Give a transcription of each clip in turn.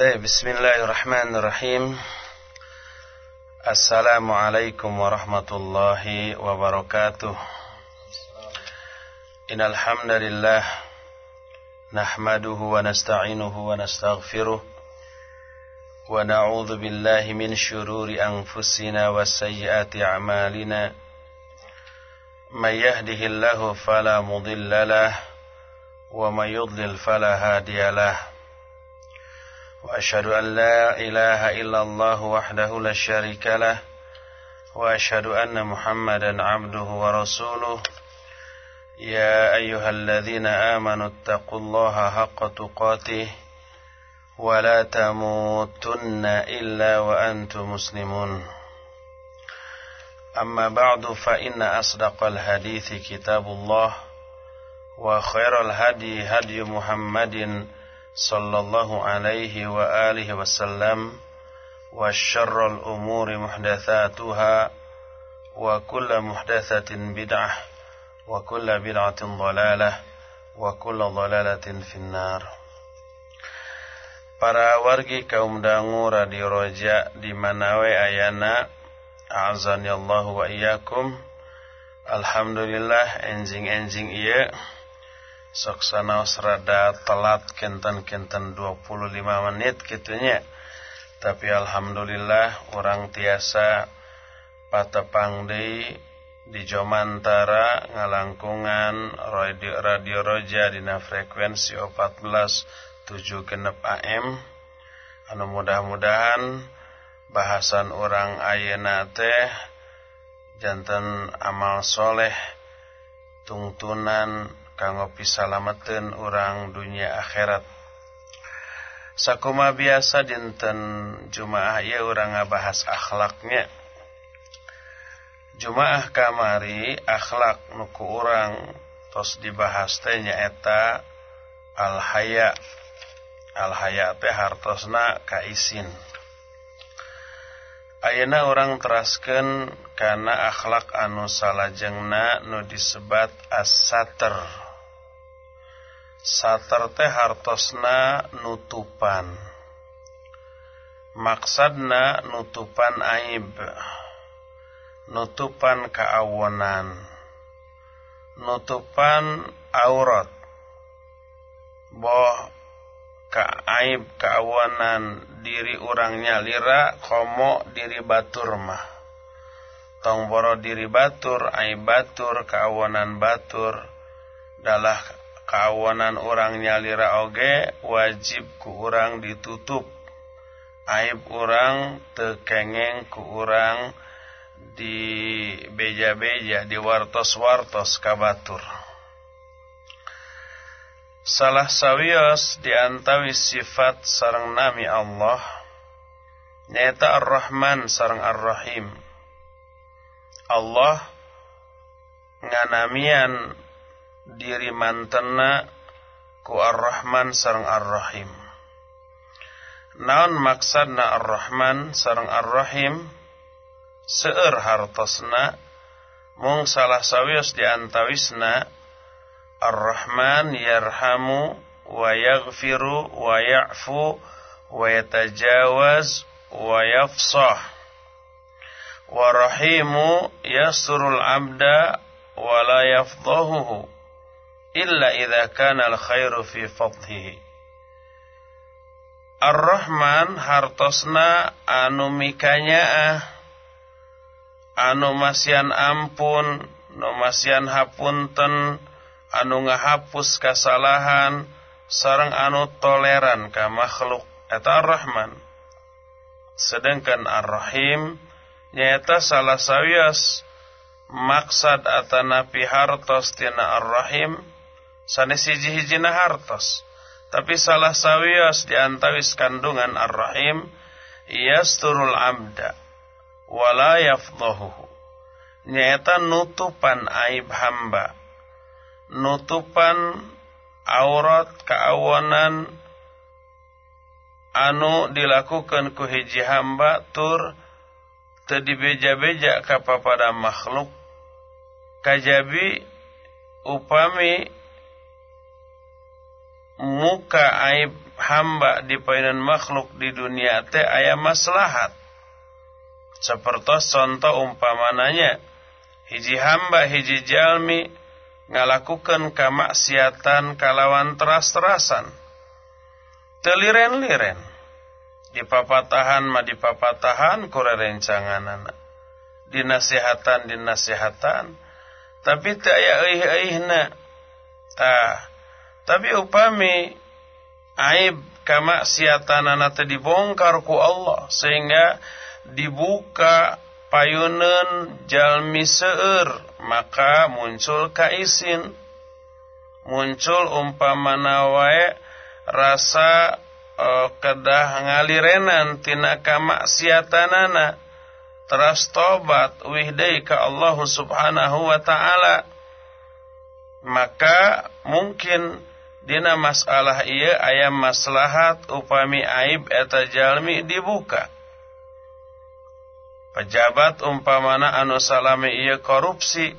طيب بسم الله الرحمن الرحيم السلام عليكم ورحمة الله وبركاته إن الحمد لله نحمده ونستعينه ونستغفره ونعوذ بالله من شرور أنفسنا وسيئات أعمالنا من يهده الله فلا مضل له ومن يضلل فلا هادي له وأشهد أن لا إله إلا الله وحده لا شريك له وأشهد أن محمدا عبده ورسوله. يا أيها الذين آمنوا اتقوا الله حق تقاته ولا تموتن إلا وأنتم مسلمون. أما بعد فإن أصدق الحديث كتاب الله وخير الهدي هدي محمد صلى الله عليه وآله وسلم وشر الأمور محدثاتها وكل محدثة بدعة وكل بدعة ضلالة وكل ضلالة في النار Para wargi kaum dangu Radio Roja di Manawe Ayana Azani Allah wa iyyakum Alhamdulillah enjing-enjing iya soksana serada telat kenten-kenten 25 menit gitunya. Tapi alhamdulillah orang tiasa patepang deui di Jomantara ngalangkungan radio, radio Roja dina frekuensi 14 7 genep AM anu mudah-mudahan bahasan orang ayeuna teh jantan amal soleh tungtunan kanggo pisalameten urang dunia akhirat. Sakuma biasa dinten jumaah ya urang ngabahas akhlaknya. Jumaah kamari akhlak nuku urang tos dibahas teh nyaeta alhaya. Alhaya teh hartosna kaisin Ayeuna orang teraskeun kana akhlak anu salajengna nu disebat as-sater. Sater teh hartosna nutupan. Maksadna nutupan aib. Nutupan keawonan. Nutupan aurat. Boh aib keawonan diri orangnya lira komo diri batur mah. Tong boro diri batur, aib batur, keawonan batur. Dalah kawanan orang nyalira oge wajib ku orang ditutup. Aib orang tekengeng ku orang di beja-beja di wartos-wartos kabatur. Salah sawios diantawi sifat sarang nami Allah nyata Ar-Rahman sarang Ar-Rahim. Allah nganamian diri mantena ku Ar-Rahman sareng Ar-Rahim. Naon maksadna Ar-Rahman sareng Ar-Rahim? Seueur hartosna mung salah sawios diantawisna Ar-Rahman yarhamu wa yaghfiru wa ya'fu wa yatajawaz wa yafsah wa rahimu yasurul abda wa la yafdahuhu illa idza kana al-khairu fi fadhihi. Ar-Rahman hartosna anu mikanya anu masian ampun nu masian hapunten anu ngahapus kasalahan sareng anu toleran ka makhluk. Eta Ar-Rahman. Sedangkan Ar-Rahim nyaeta salah sawias maksad atanapi hartos tina Ar-Rahim sanes hiji-hijina hartos. Tapi salah sawios diantawis kandungan ar-rahim yasturul abda wala yafdahuhu. Nyaeta nutupan aib hamba. Nutupan aurat keawanan anu dilakukan ku hiji hamba tur teu beja-beja ka pada makhluk. Kajabi upami muka aib hamba di painan makhluk di dunia teh aya maslahat. Seperti contoh umpamananya hiji hamba hiji jalmi ngalakukan kamaksiatan kalawan teras-terasan. Teliren-liren di papatahan ma di papatahan kurerencanganana dinasihatan dinasihatan tapi tak aya euih-euihna tah tapi upami aib kamaksiatanana teh dibongkar ku Allah sehingga dibuka payunan jalmi seueur maka muncul kaisin. Muncul umpamana wae rasa uh, kedah ngalirenan tina kamaksiatanana teras tobat wihdai ka Allah Subhanahu wa taala. Maka mungkin dina masalah ieu aya maslahat upami aib eta jalmi dibuka. Pejabat umpamana anu salami iya korupsi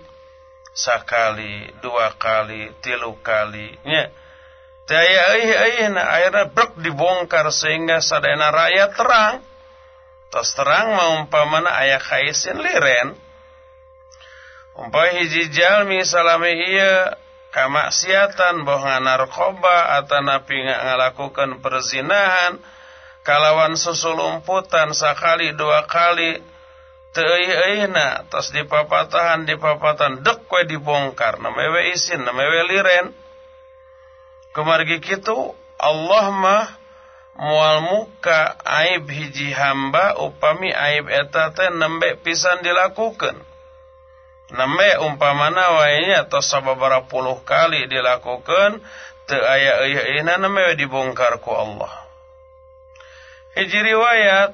sakali dua kali tilu kali nya. Daya euy na akhirnya brek dibongkar sehingga sadayana rakyat terang. Tos terang umpamana aya kaisin liren. Umpah hiji jalmi salami iya kamaksiatan boh narkoba atau napi ngalakukan perzinahan kalawan susulumputan sakali dua kali teuih-euihna tos dipapatahan dipapatan dek kue dibongkar namewe isin namewe liren. Kemargi kitu Allah mah mual muka aib hiji hamba upami aib eta teh nembe pisan dilakukan nembe umpamana wainya tos sababara puluh kali dilakukan teu aya euih-euihna namewe dibongkar ku Allah. Hiji riwayat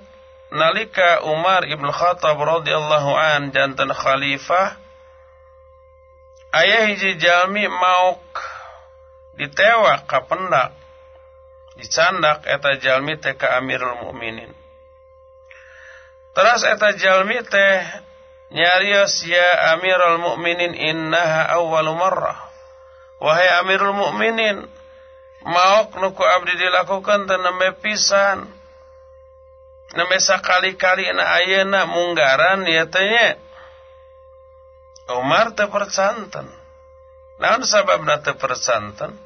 nalika Umar ibn Khattab radhiyallahu an jantan khalifah ayah hiji jalmi mauk ditewak ka pendak dicandak eta jalmi teh ka Amirul Mukminin Teras eta jalmi teh nyarios ya Amirul Mukminin innaha awwalu marrah wahai Amirul Mukminin mauk nuku abdi dilakukan teh nembe pisan Nembe sakali-kali na ayana munggaran ya tanya. Umar teu percanten. Naon sababna teu percanten?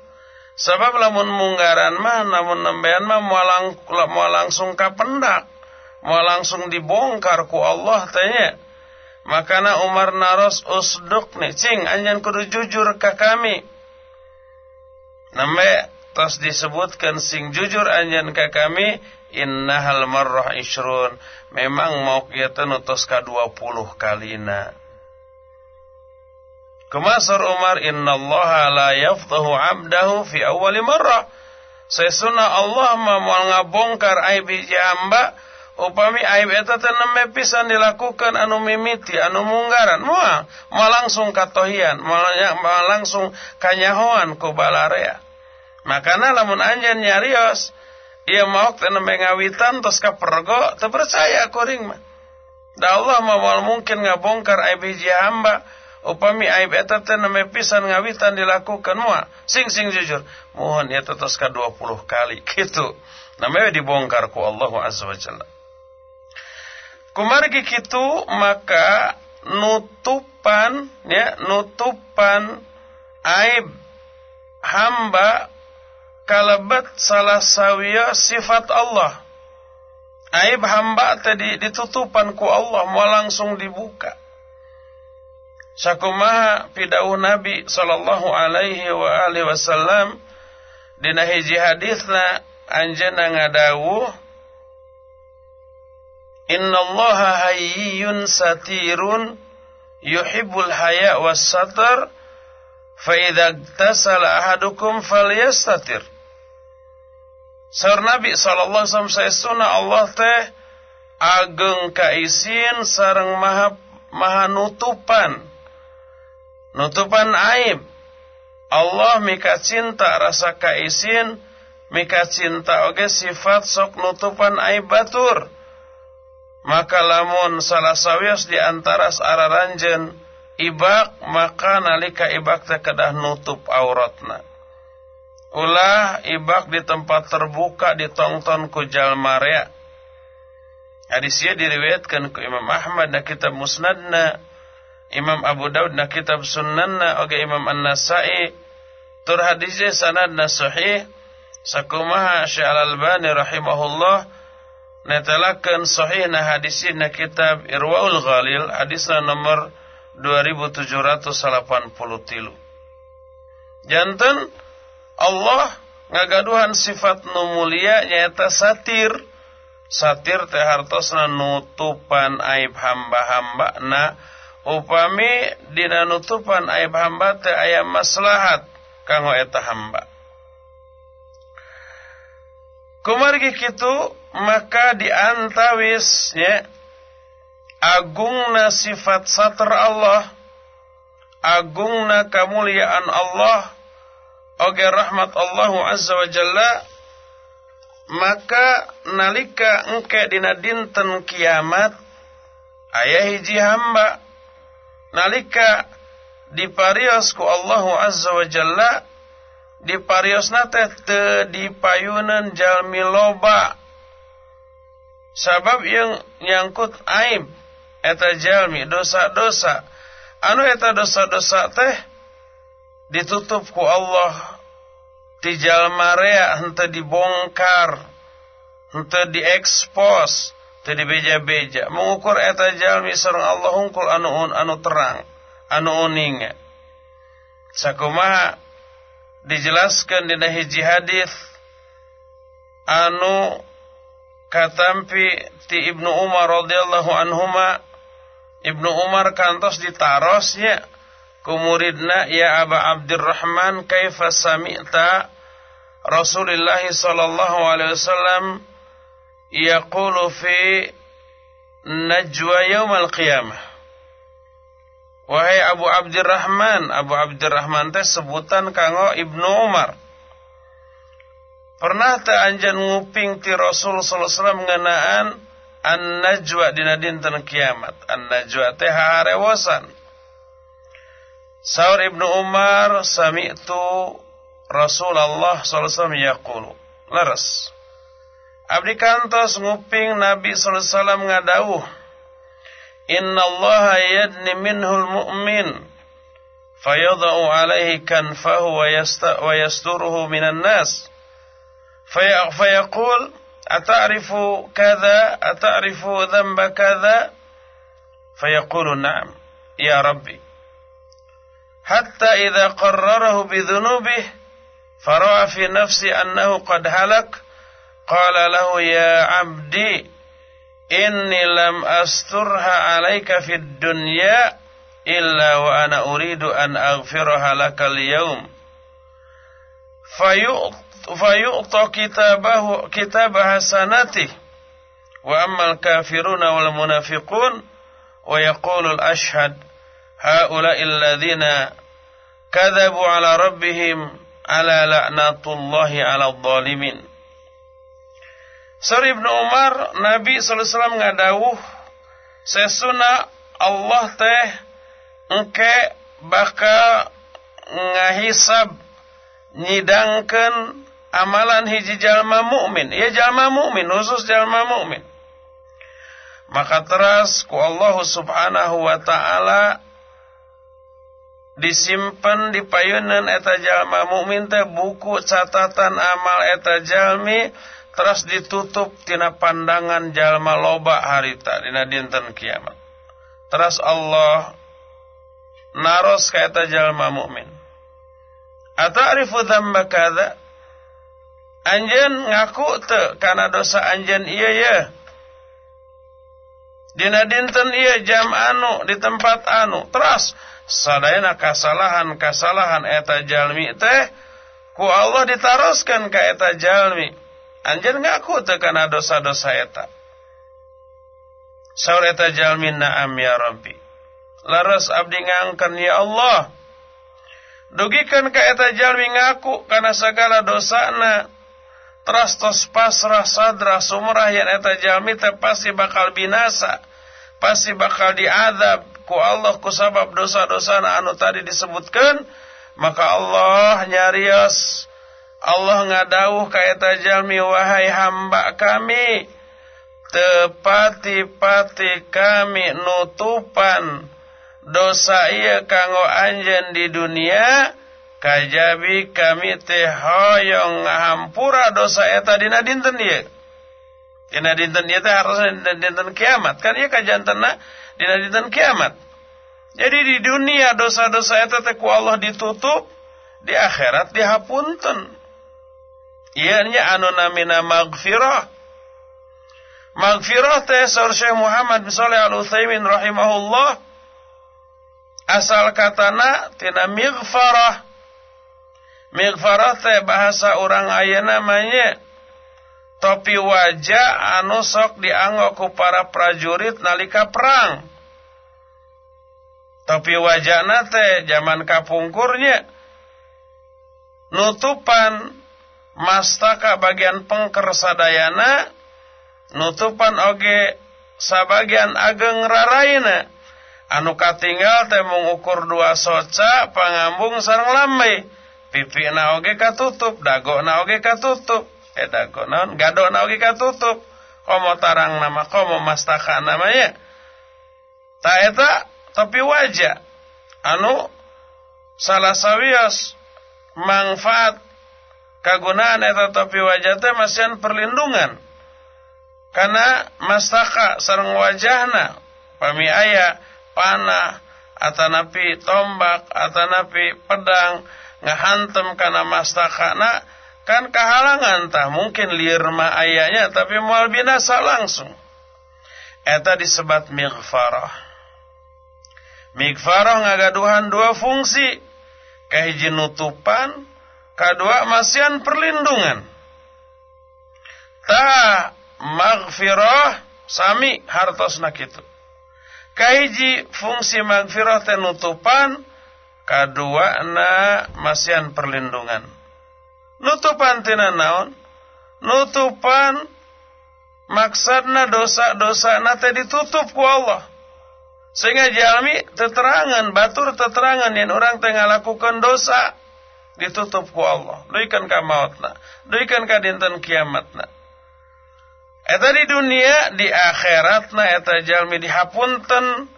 Sabab lamun munggaran mah namun nembean mah moal, moal langsung ka pendak. Moal langsung dibongkar ku Allah tanya. Makana Umar naros usduk nih, cing anjan kudu jujur ka kami. Nembe tos disebutkan sing jujur anjan ka kami innahal marrah isrun memang mau kita nutus ka 20 kalina. Kemasar Umar innallaha la yaftahu abdahu fi awali marrah. Sesuna Allah ma moal ngabongkar aib hamba upami aib eta teh nembe pisan dilakukan anu mimiti anu munggaran. Moal moal langsung katohian moal langsung kanyahoan ku balarea. Makana lamun anjeun nyarios ia mau tena mengawitan tos kapergo teu percaya kuring mah. Da Allah mah mungkin ngabongkar aib hiji hamba. Upami aib eta teh neme pisan ngawitan dilakukan moal sing sing jujur mohon ya tos ka 20 kali kitu namanya dibongkar ku Allah azza wa jalla kumargi kitu maka nutupan ya nutupan aib hamba kalabat salah sawiya sifat Allah. Aib hamba tadi ditutupan ku Allah mau langsung dibuka. Sakumaha pidauh Nabi sallallahu alaihi wa alihi wasallam dina hiji hadisna anjeunna ngadawu Inna Allah hayyun satirun yuhibbul haya was satar. Fa idza tasala ahadukum falyastatir. Saur Nabi sallallahu alaihi wasallam Allah teh ageng kaisin sareng maha maha nutupan. Nutupan aib. Allah mika cinta rasa kaisin mika cinta oge sifat sok nutupan aib batur maka lamun salah sawios di antara araranjeun ibak maka nalika ibak teh kedah nutup auratna. Ulah ibak di tempat terbuka ditonton ku jalma rea hadis ku Imam Ahmad na kitab Musnadna Imam Abu Daud na kitab Sunnanna oge Imam An-Nasa'i. Tur hadis sanadna sahih sakumaha Syekh Al-Albani rahimahullah netelakeun sahih na hadis na kitab Irwaul Ghalil hadisna nomor 2783 janten Allah ngagaduhan sifat nu mulia nyaeta satir. Satir teh hartosna nutupan aib hamba-hamba na. Upami dina nutupan aib hamba teh aya maslahat kanggo eta hamba. Kumargi kitu maka diantawis ya agungna sifat satir Allah agungna kamuliaan Allah oge rahmat Allahu azza wa jalla maka nalika engke dina dinten kiamat ayah hiji hamba nalika diparios ku Allahu azza wa jalla dipariosna teh teu dipayunan jalmi loba sabab yang nyangkut aib eta jalmi dosa-dosa. Anu eta dosa-dosa teh ditutup ku Allah di jalma rea henteu dibongkar henteu diekspos teu dibeja-beja. Mengukur eta jalmi sareng Allah hungkul anu anu terang anu uning sakumaha dijelaskan dina hiji hadis anu katampi ti Ibnu Umar radhiyallahu anhuma Ibnu Umar kantos ditarosnya kumuridna ya Aba Abdurrahman kaifa sami'ta Rasulullah sallallahu alaihi wasallam yaqulu fi najwa yaumal qiyamah. Wahai Abu Abdurrahman Abu Abdurrahman teh sebutan kanggo Ibnu Umar Pernah teh anjan nguping ti Rasul sallallahu alaihi wasallam ngeunaan an-najwa dina dinten kiamat an-najwa teh harewosan Saur Ibnu Umar sami'tu Rasulullah sallallahu alaihi yaqulu. Leres. Abdi kantos nguping Nabi sallallahu alaihi wasallam. Inna Allah yadni minhul mu'min fayadau alaihi kanfahu wa yasturuhu minan nas. Fayaqul ata'rifu kadha ata'rifu dhanba kadha fayaqulu na'am ya rabbi حتى إذا قرره بذنوبه فرأى في نفسي أنه قد هلك قال له يا عبدي إني لم أسترها عليك في الدنيا إلا وأنا أريد أن أغفرها لك اليوم. fayu'ta kitabahu kitab hasanati wa ammal kafiruna wal munafiqun wa yaqulu ashhad haula'i alladhina kadzabu ala rabbihim ala la'natullahi ala dhalimin Sir Ibn Umar Nabi sallallahu alaihi wasallam ngadawuh sesuna Allah teh engke bakal ngahisab nyidangkeun amalan hiji jalma mukmin ya jalma mukmin khusus jalma mukmin maka teras ku Allah Subhanahu wa taala disimpan di payunan eta jalma mukmin teh buku catatan amal eta jalmi terus ditutup tina pandangan jalma loba harita dina dinten kiamat. Terus Allah naros ka eta jalma mukmin ata'rifu kadza anjeun ngaku teu kana dosa anjeun ieu ye dina dinten ieu jam anu di tempat anu terus sadayana kasalahan-kasalahan eta jalmi teh ku Allah ditaroskan ka eta jalmi. Anjeun ngaku teu kana dosa-dosa eta. Saur eta jalmi na'am ya rabbi. Laras abdi ngangkan ya Allah. Dugikan ka eta jalmi ngaku kana sagala dosana teras tos pasrah sadrah sumrah yang eta jalmi teh pasti bakal binasa pasti bakal diadab. Ku Allah ku sabab dosa-dosa anu tadi disebutkan maka Allah nyarios. Allah ngadauh ka eta jalmi wahai hamba kami tepati-pati kami nutupan dosa iya kanggo anjen di dunia kajabi kami teh hoyong ngahampura dosa eta dina dinten ieu. Dina dinten ieu teh harusnya dina dinten kiamat. Kan ieu kajantena dina dinten kiamat. Jadi di dunia dosa-dosa eta teh ku Allah ditutup di akhirat dihapunten. Ieu nya anu namina maghfirah. Maghfirah teh saur Syekh Muhammad bin Shalih Al Utsaimin rahimahullah. Asal katana tina mighfarah Mighfarah teh bahasa orang aya namanya topi wajah anu sok dianggok ku para prajurit nalika perang. Topi wajah teh zaman kapungkurnya. Nutupan mastaka bagian pengker sadayana nutupan oge sabagian ageng raraina. Anu katinggal teh mengukur dua soca pangambung sarang lambai pipi na oge katutup dago na oge katutup. Eh dago naon gado na oge katutup. Komo tarang nama komo mastaka namanya ta eta tapi wajah anu salah sawios manfaat kagunaan eta topi wajah teh masian perlindungan. Karena mastaka sareng wajahna pami aya panah atanapi tombak atanapi pedang ngahantem kana mastakana kan kehalangan tah. Mungkin liar ma ayahnya tapi moal binasa langsung. Eta disebat mighfarah mighfarah ngagaduhan dua fungsi. Kahiji nutupan kedua masian perlindungan. Ta maghfirah sami hartosna kitu. Kahiji fungsi maghfirah teh nutupan Kedua na masian perlindungan. Nutupan tina naon? Nutupan maksudna dosa-dosa nate ditutup ku Allah. Sehingga jalmi teterangan, batur teterangan yang orang tengah lakukan dosa ditutup ku Allah. Duikan ka mautna, duikan ka dinten kiamatna. Eta di dunia, di akhiratna eta jalmi dihapunten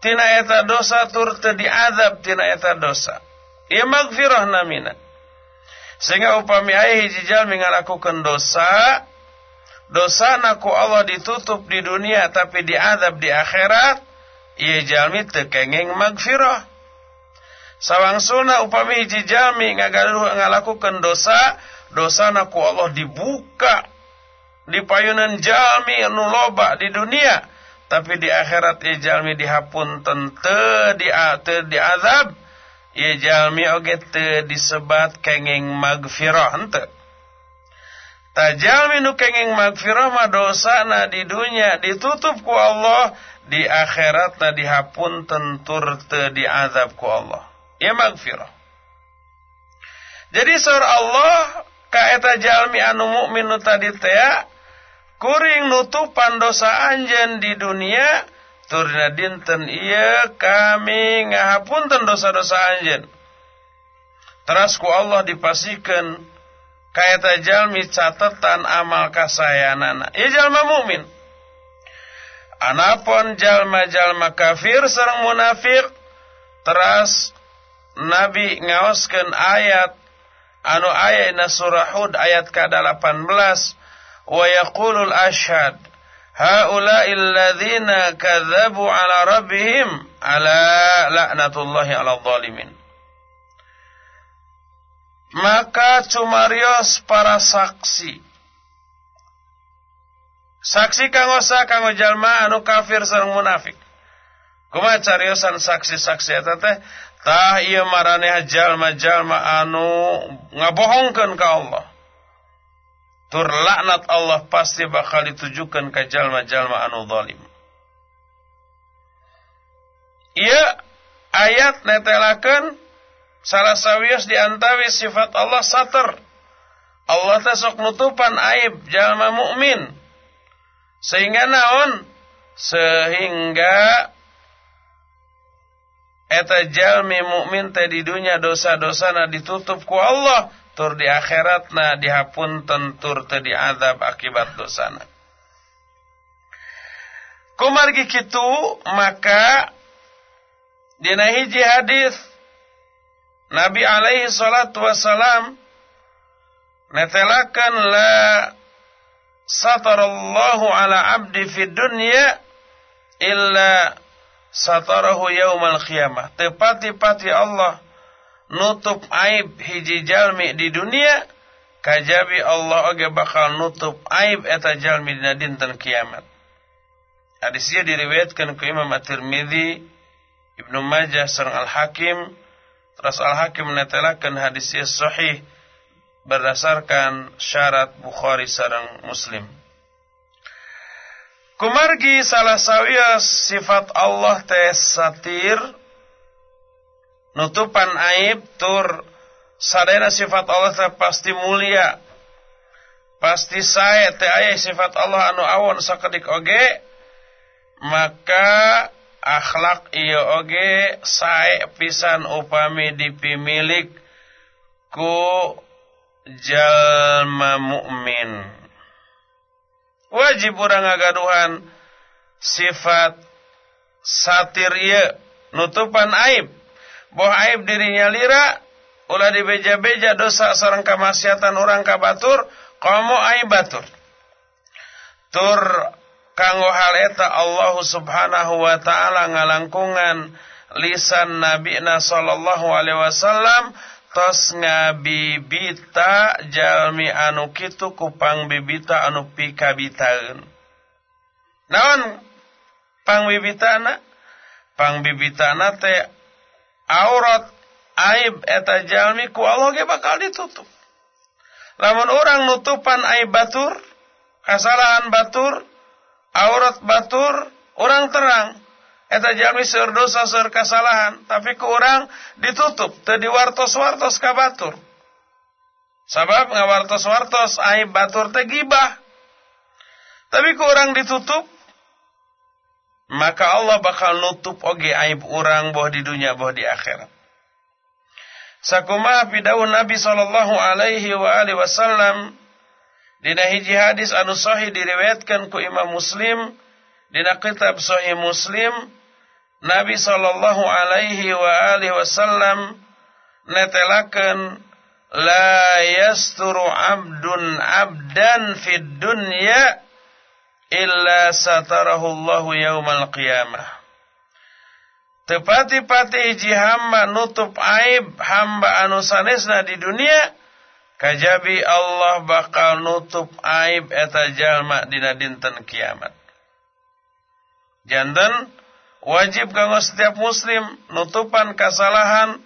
tina eta dosa tur teu diazab tina eta dosa. Ieu magfirah namina. Sehingga upami aya hiji jalmi ngalakukeun dosa. Dosa naku Allah ditutup di dunia tapi diazab di akhirat. Ieu jalmi teu kenging magfirah sawangsuna upami hiji jalmi ngagaduh ngalakukeun dosa. Dosa naku Allah dibuka. Di payunan jalmi anu loba di dunia tapi di akhirat ieu jalmi dihapun teu di teu diazab ieu jalmi oge teu disebat kenging magfirah henteu. Tajalmi nu kenging magfirah mah dosana di dunia ditutup ku Allah di akhirat na dihapun tentur teu diazab ku Allah. Ieu magfirah. Jadi sur Allah ka eta jalmi anu mukmin nu tadi teh kuring nutupan dosa anjen di dunia turna dinten iya kami ngahapunten dosa-dosa anjen teras ku Allah dipasikan kaya jalmi catatan amal kasayanana. Iya jalma mukmin anapun jalma-jalma kafir serang munafik teras Nabi ngaoskan ayat anu ayat surah Hud ayat ke-18 wa yaqulul ashhad haula'i alladhina kadzabu ala rabbihim ala laknatullahi ala dhalimin maka cumarios para saksi. Saksi kangosa kang jalma anu kafir sareng munafik. Kuma cariosan saksi-saksi eta teh tah ieu marane jalma-jalma anu ngabohongkeun ka Allah tur laknat Allah pasti bakal ditujukan ke jalma-jalma anu zalim. Ia ayat netelakan salah sawios diantawi sifat Allah sater. Allah teh sok nutupan aib jalma mukmin. Sehingga naon? Sehingga eta jalmi mukmin teh di dunia dosa-dosana ditutup ku Allah tur di akhirat na dihapun tentur te diadab akibat dosana. Kumargi kitu maka dina hiji hadis. Nabi alaihi salatu wassalam netelakan la satarallahu ala abdi fid dunya illa satarahu yaumal qiyamah. Tepati-pati Allah nutup aib hiji jalmi di dunia kajabi Allah oge bakal nutup aib eta jalmi dina dinten kiamat hadis ieu diriwayatkeun ku Imam At-Tirmizi Ibnu Majah sareng Al-Hakim Terus Al-Hakim menetelakan hadisnya sahih berdasarkan syarat Bukhari sarang Muslim. Kumargi salah sawia sifat Allah teh satir nutupan aib tur. Sadena sifat Allah teh pasti mulia. Pasti saya teh aya sifat Allah anu awon sakedik oge maka akhlak iya oge sae pisan upami dipimilik ku jalma mukmin wajib urang ngagaduhan sifat satir ieu nutupan aib boh aib dirinya lira ulah dibeja-beja dosa sareng kamaksiatan orang kabatur komo aib batur. Tur kanggo hal eta Allah Subhanahu wa taala ngalangkungan lisan Nabi na sallallahu alaihi wasallam tos ngabibita jalmi anu kitu kupang bibita anu pikabitaeun naon pangbibitana? Pangbibitana teh aurat aib eta jalmi ku Allah ge bakal ditutup. Lamun orang nutupan aib batur kesalahan batur aurat batur orang terang. Eta jami seur dosa seur kesalahan tapi ke orang ditutup teu diwartos-wartos ka batur. Sabab ngawartos-wartos aib batur teh gibah. Tapi ke orang ditutup maka Allah bakal nutup oge aib orang boh di dunia boh di akhirat. Sakumaha pidaun Nabi sallallahu alaihi wa alihi wasallam Dina hiji hadis anu sahih diriwayatkan ku Imam Muslim dina kitab Sahih Muslim Nabi sallallahu alaihi wa alihi wasallam netelakeun la yasturu abdun abdan fid dunya illa satarahu Allah yaumal qiyamah. Tepati-pati hiji hamba nutup aib hamba anu sanesna di dunia kajabi Allah bakal nutup aib eta jalma dina dinten kiamat. Janten wajib kanggo setiap muslim nutupan kesalahan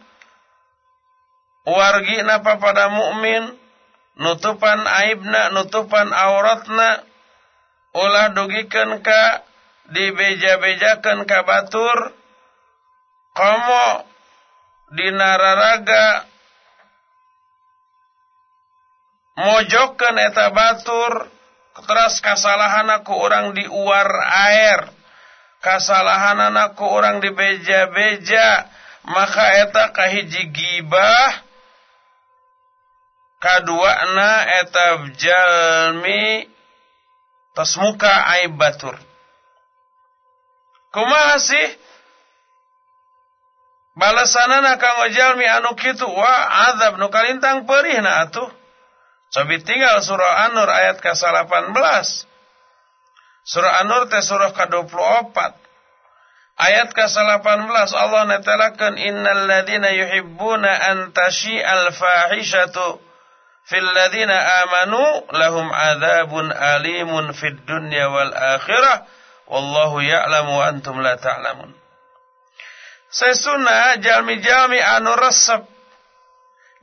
wargina pada mukmin nutupan aibna nutupan auratna ulah dugikan ka dibeja-bejakan ka batur. Komo dinararaga mojokan eta batur teras kasalahan aku orang diuar air kasalahan anakku orang dibeja-beja maka eta kahiji gibah. Kaduana eta jalmi tos muka aib batur kumaha sih balasanana kanggo jalmi anu kitu wa azab nu kalintang perihna atuh Cobi tinggal surah An-Nur ayat ke-18. Surah An-Nur teh surah ke-24. Ayat ke-18 Allah netelakeun innal ladina yuhibbuna an tashi'al fahishatu fil ladina amanu lahum adzabun alimun fid dunya wal akhirah. Wallahu ya'lamu antum la ta'lamun. Sesuna jalmi-jalmi anu resep.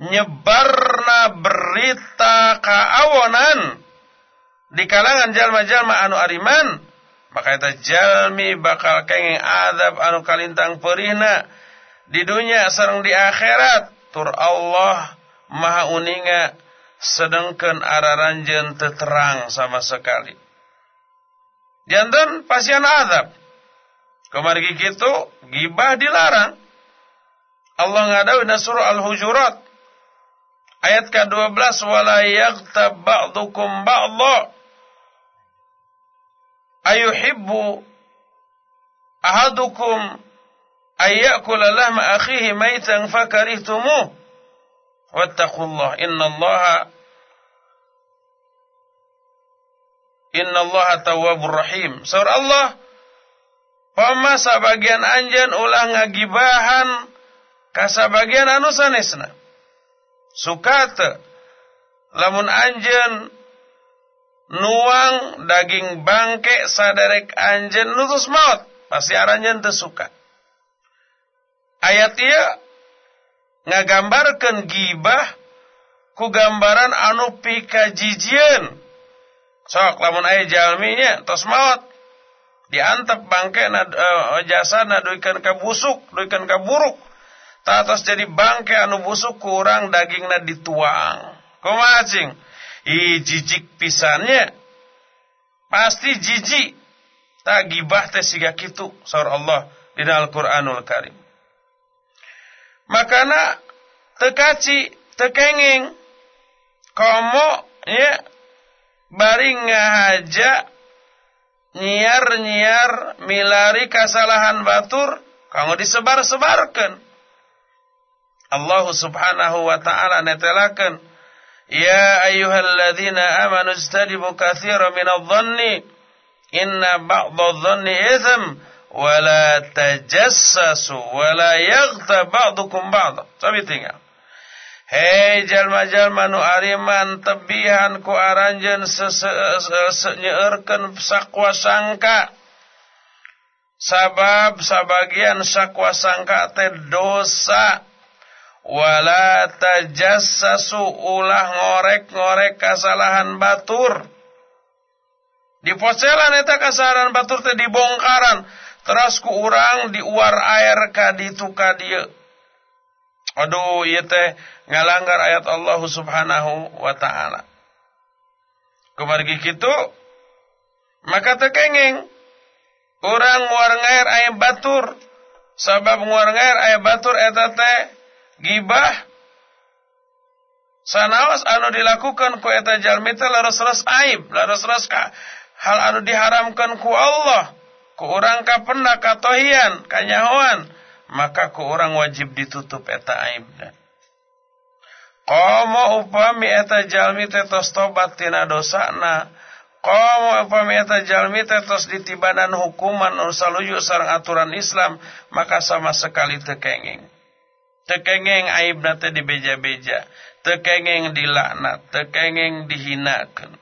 Nyebarna berita kaawonan di kalangan jalma-jalma anu ariman maka eta jalmi bakal kenging adab anu kalintang perihna di dunia sareng di akhirat. Tur Allah maha uninga sedengkeun araranjeun terang sama sekali. Janten pasian adab kemargi kitu gibah dilarang. Allah ngadawi surah Al-Hujurat. Ayat ke-12 wala yaghtab ba'dukum ba'dha. Ayuhibbu ahadukum ayyakula lahma akhihi maitan fakarihtumuh wattaqullah innallaha innallaha tawwabur rahim surah Allah pama sabagian anjeun ulah ngagibahan ka sabagian anu sanesna. Suka lamun anjen nuang daging bangke saderek anjen nutus maut. Pasti aranjen suka. Ayat ieu ngagambarkeun gibah ku gambaran anu pikajijieun sok lamun aya jalmi nya tos maut diantep bangke na uh, jasa na duikeun ka busuk duikeun ka buruk. Tatos jadi bangke anu busuk kurang dagingna dituang. Kumaha cing? I jijik pisannya. Pasti jijik. Tak gibah teh siga kitu saur Allah di Al-Qur'anul Karim makana tekaci tekenging. Komo ya. Bari ngahaja nyiar-nyiar milari kesalahan batur. Kamu disebar-sebarkan. Allah subhanahu wa ta'ala netelakan. Ya ayyuhalladzina amanu istadibu kathira minadh-dhanni. Inna ba'dadh-dhanni ithm wala tajassasu wala yaghtab ba'dukum ba'd. Sami tinggal. Hei jalma-jalma nu ariman tebihan ku aranjeun nyeurkeun sakwa sangka. Sabab sebagian sakwa sangka teh dosa. Wala tajassasu ulah ngorek-ngorek kasalahan batur. Dipocelan eta kasalahan batur teh dibongkaran terus ku urang diuar air ka ditu aduh ieu teh ngalanggar ayat Allah Subhanahu wa taala. Kumargi kitu maka teu kenging. Urang nguar ngair aya batur. Sabab nguar ngair aya batur eta teh gibah. Sanaos anu dilakukan ku eta jalmi leres-leres aib leres-leres ka hal anu diharamkan ku Allah ku urang ka pernah katohian kanyahoan? Maka ku urang wajib ditutup eta aibna Komo upami eta jalmi teh tos tobat tina dosana. Komo upami eta jalmi teh tos ditibanan hukuman anu saluju sareng aturan Islam maka sama sekali teu kenging tekengeng aib nate dibeja-beja. Tekengeng dilaknat. Tekengeng dihinakan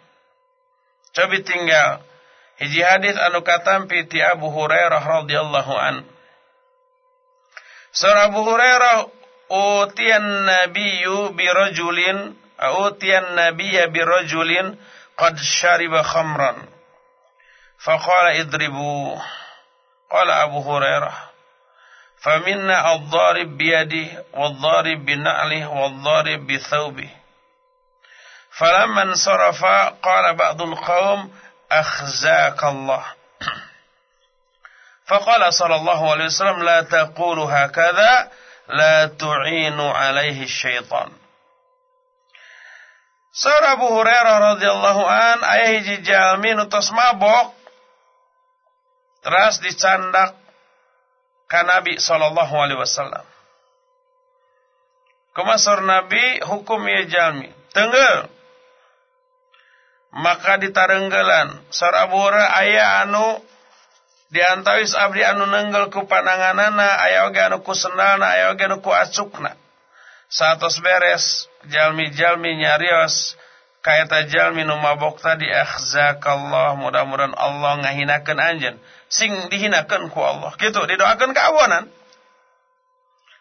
coba tinggal hiji hadis anu katampi ti Abu Hurairah radhiyallahu an Surah Abu Hurairah utiyan nabiyyu bi rajulin utiyan nabiyya bi rajulin qad shariba khamran faqala idribu qala Abu Hurairah فمنا الضارب بيده والضارب بنعله والضارب بثوبه فلما انصرف قال بعض القوم أخزاك الله. فقال صلى الله عليه وسلم لا تقول هكذا لا تعين عليه الشيطان. سر أبو هريرة رضي الله عنه أيه جامين تسمى بوك راس دي صندق كنبي صلى الله عليه وسلم. كما صار نبي حكم يجامين تنغل Maka ditarenggelan. Sar Abu ayah anu diantawis abdi anu nenggel ku pananganana aya oge anu ku sendalna aya oge anu ku acukna. Satos beres jalmi-jalmi nyarios kaita jalmi nu mabok tadi akhzakallah mudah-mudahan Allah ngahinakeun anjeun sing dihinakan ku Allah. Gitu didoakan ke awanan.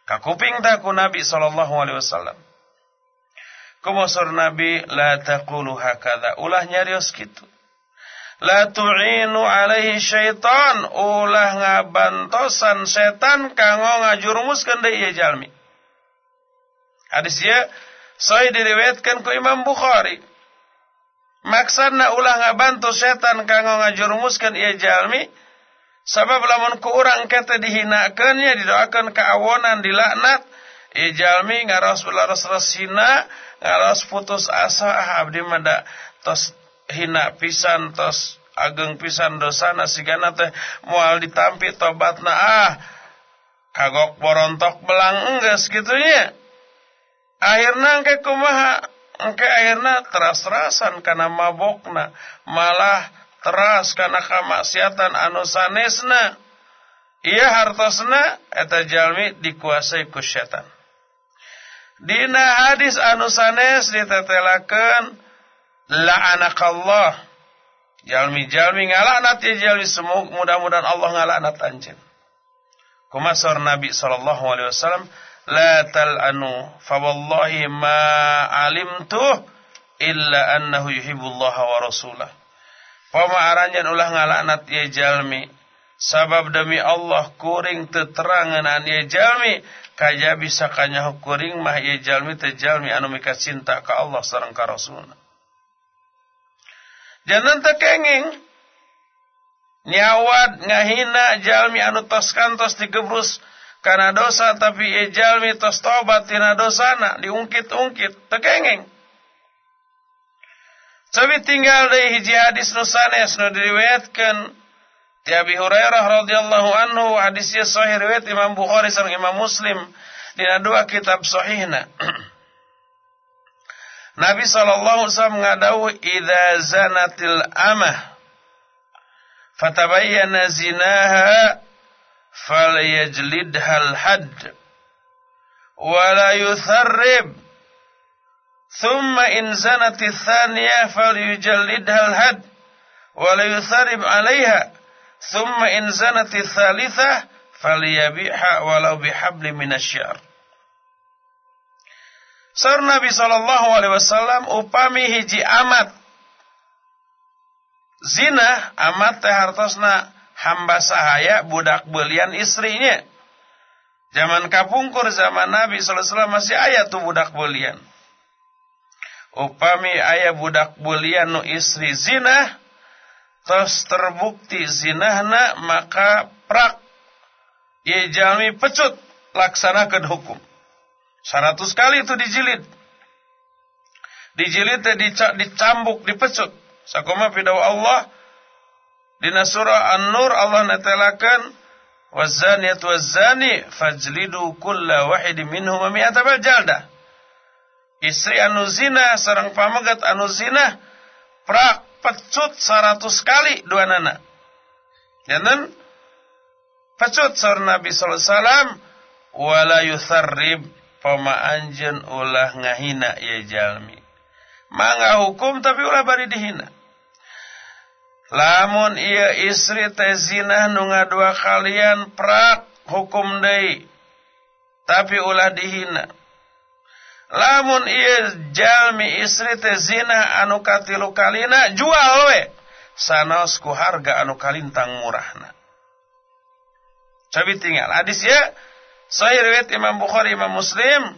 Kakuping tak ku Nabi sallallahu alaihi wasallam. Kumusur Nabi la taqulu hakadha. Ulah nyarios gitu. La tu'inu alaihi syaitan. Ulah ngabantosan setan kanggo ngajurumuskeun deui ieu jalmi. Hadis ya saya diriwayatkan ku Imam Bukhari. Maksudna ulah ngabantu setan kanggo ngajurumuskeun ieu jalmi Sabab lamun ku urang kata dihinakannya didoakan keawonan dilaknat Ijalmi ngaros laras resina ngaros putus asa ah, abdi mada tos hina pisan tos ageng pisan dosana sigana teh moal ditampi tobatna ah kagok borontok belang enggeus gitunya akhirna engke kumaha? Engke akhirna teras-terasan kana mabokna malah teras karena kamaksiatan anu sanesna. Ia hartosna eta jalmi dikuasai ku setan dina hadis anu sanes ditetelakeun la'anakallah jalmi-jalmi ngalaknat ya jalmi semua mudah-mudahan Allah ngalaknat anjeun kumasar Nabi sallallahu alaihi wasallam la tal'anu fa wallahi ma alimtu illa annahu yuhibbullaha wa rasulahu Pemaaranjan ulah ngalaknat ye jalmi. Sabab demi Allah kuring teterangan an ye jalmi. Kaya bisa kanya kuring mah ye jalmi te jalmi anu mika cinta ka Allah sareng ka Rasulna. Jangan tekenging. Nyawad ngahina jalmi anu tos kantos digebrus karena dosa tapi ye jalmi tos tobat tina dosana diungkit-ungkit tekenging. Tapi tinggal dari hiji hadis nusanes nu diriwayatkan di Abi Hurairah radhiyallahu anhu hadisnya sahih riwayat Imam Bukhari sang Imam Muslim di dua kitab sahihna. Nabi sallallahu alaihi wasallam ngadau idza zanatil amah fatabayyana zinaha falyajlidha al-hadd wa la yutharrib thumma in zanati thaniya falyajlidha al-hadd wa la yutharrib 'alayha Thumma in zanati thalithah faliyabiha walau bihabli minasyar. Sar Nabi sallallahu alaihi wasallam upami hiji amat zina amat teh hartosna hamba sahaya budak belian istrinya. Zaman kapungkur zaman Nabi sallallahu alaihi wasallam masih aya tuh budak belian. Upami aya budak belian nu istri zina terus terbukti zinahna maka prak. Ia jalmi pecut laksanakan hukum. Seratus kali itu dijilid. Dijilid dicambuk dipecut. Sakoma pidawa Allah di surah An-Nur Allah netelakan wazaniyat wazani fajlidu kulla wahidi minhum mi'ata jaldah istri anu zina sareng pamegat anu zina prak pecut seratus kali dua nana. Jangan? Pecut sar Nabi sallallahu alaihi wasallam wala yutharrib pamaanjeun ulah ngahina ya jalmi. Mangga hukum tapi ulah bari dihina. Lamun ia istri teh zina nu dua kalian prak hukum deui tapi ulah dihina lamun iya jalmi istri teh zina anu katilu kalina jual we. Sanos harga anu kalintang murahna. Cabi tinggal. Hadis ya saya riwayat Imam Bukhari Imam Muslim.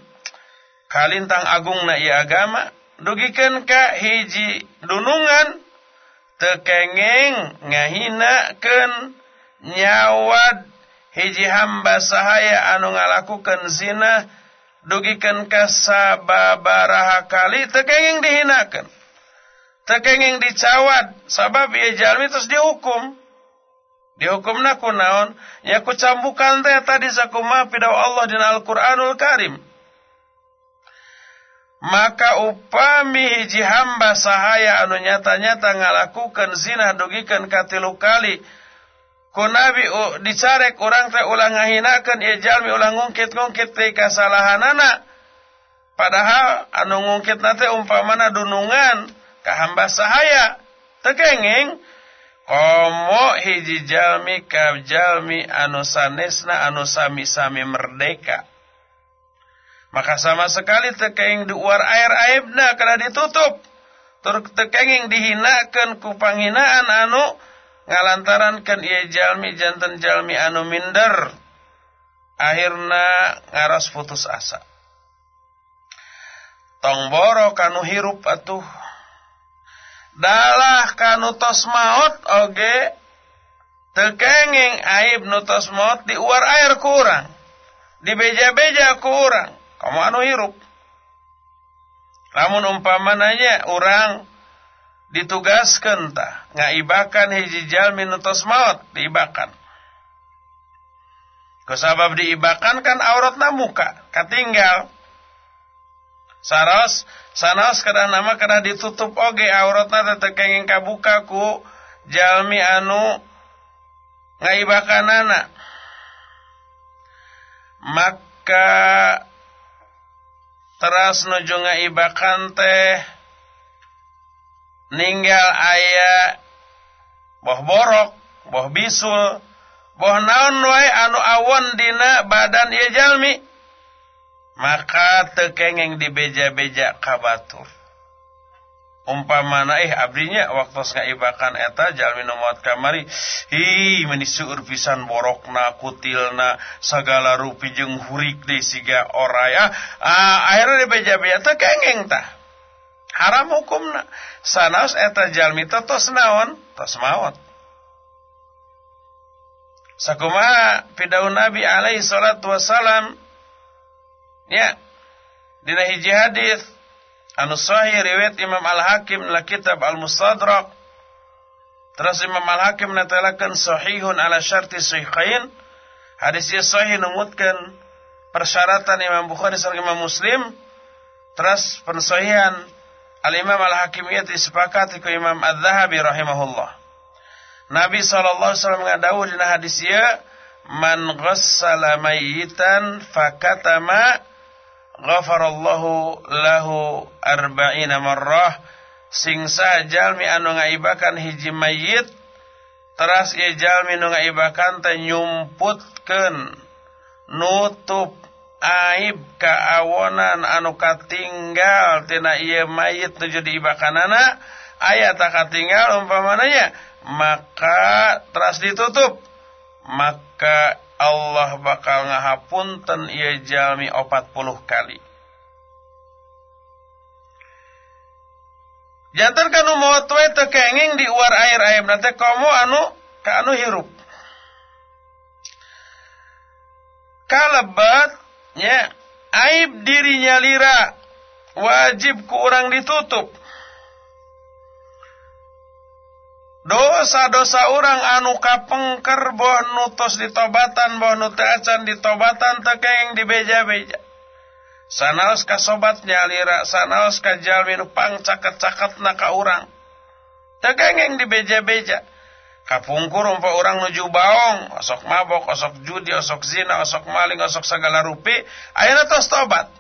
Kalintang agung na iya agama dugikan ka hiji dunungan tekengeng ngahinakeun nyawad. Hiji hamba sahaya anu ngalakukan zina dugikan kasababaraha kali. Tekenging dihinakan. Tekenging dicawat. Sabab ia jalmi terus dihukum. Dihukumna kunaon ya ku cambukan teh tadi sakuma pidaw Allah di Al-Qur'anul Karim. Maka upami hiji hamba sahaya anu nyata-nyata ngalakukan zina dugikan katilu kali ku nabi dicarek orang teh ulang ngahinakeun ieu jalmi ulang ngungkit-ngungkit teh kasalahanana padahal anu ngungkit teh umpamana dunungan ka hamba sahaya. Tekenging komo hiji jalmi ka jalmi anu sanesna anu sami-sami merdeka. Maka sama sekali tekenging diuar air aibna kana ditutup. Tur tekenging dihinakeun ku panghinaan anu ngalantaran kan ia jalmi jantan jalmi anu minder. Akhirna ngaras putus asa. Tong boro kanu hirup atuh. Dalah kanu tos maut oge. Tekenging aib nu tos maut diuar air kurang. Dibeja-beja kurang. Kamu anu hirup. Namun umpamananya orang ditugaskan tah. Ngaibakan hiji jalmi nutos maut diibakan. Kusabab diibakan kan auratna muka katinggal. Saros sanos kada nama kada ditutup oge auratna teh kenging kabuka ku jalmi anu ngaibakanana. Maka teras nuju ngaibakan teh ninggal aya boh borok boh bisul boh naon wae anu awon dina badan ieu jalmi maka teu kengeng dibeja-beja kabatur umpamana eh abrinya waktu ngaibakan eta jalmi nu kamari hi menisuur pisan borokna kutilna sagala rupi jeung hurik deui siga oraya ah, akhirnya dibeja-beja teu kengeng tah haram hukumna. Sanaos eta jalmi tos naon? Tos maot. Sakumaha pidaun nabi alaihi salatu wasalam ya dina hiji hadis anu sahih riwayat Imam Al-Hakim la kitab Al-Mustadrak. Terus Imam Al-Hakim natalakan sahihun ala syarti sahihain. Hadis ieu sahih numutkeun persyaratan Imam Bukhari sareng Imam Muslim. Terus pensahihan Al-Imam Al-Hakim ieu disepakati ku Imam Az-Zahabi rahimahullah. Nabi wasallam ngadawu dina hadis ieu man ghassala mayyitan fakatama ghafarallahu lahu arba'ina marrah sing jalmi anu ngaibakan hiji mayit teras ieu jalmi anu ngaibakan teh nyumputkeun nutup aib kaawonan anu katinggal tina ieu mayit nuju diibakanana aya tak katinggal umpamananya maka teras ditutup maka Allah bakal ngahapunten ieu jalmi 40 kali Jantan kanu maot we teu kenging di uar air ayam nanti kamu anu ka anu hirup. Kalebat Ya, aib dirinya lira wajib ku orang ditutup. Dosa-dosa orang anu kapengker boh nutos ditobatan boh nutacan ditobatan tekeng dibeja-beja. Sanaos kasobatnya lira, sanaos kajalmi nu pang caket-caket na ka urang. Tekeng dibeja-beja kapungkur umpa orang nuju baong. Osok mabok osok judi osok zina osok maling osok segala rupi. Akhirnya tos tobat.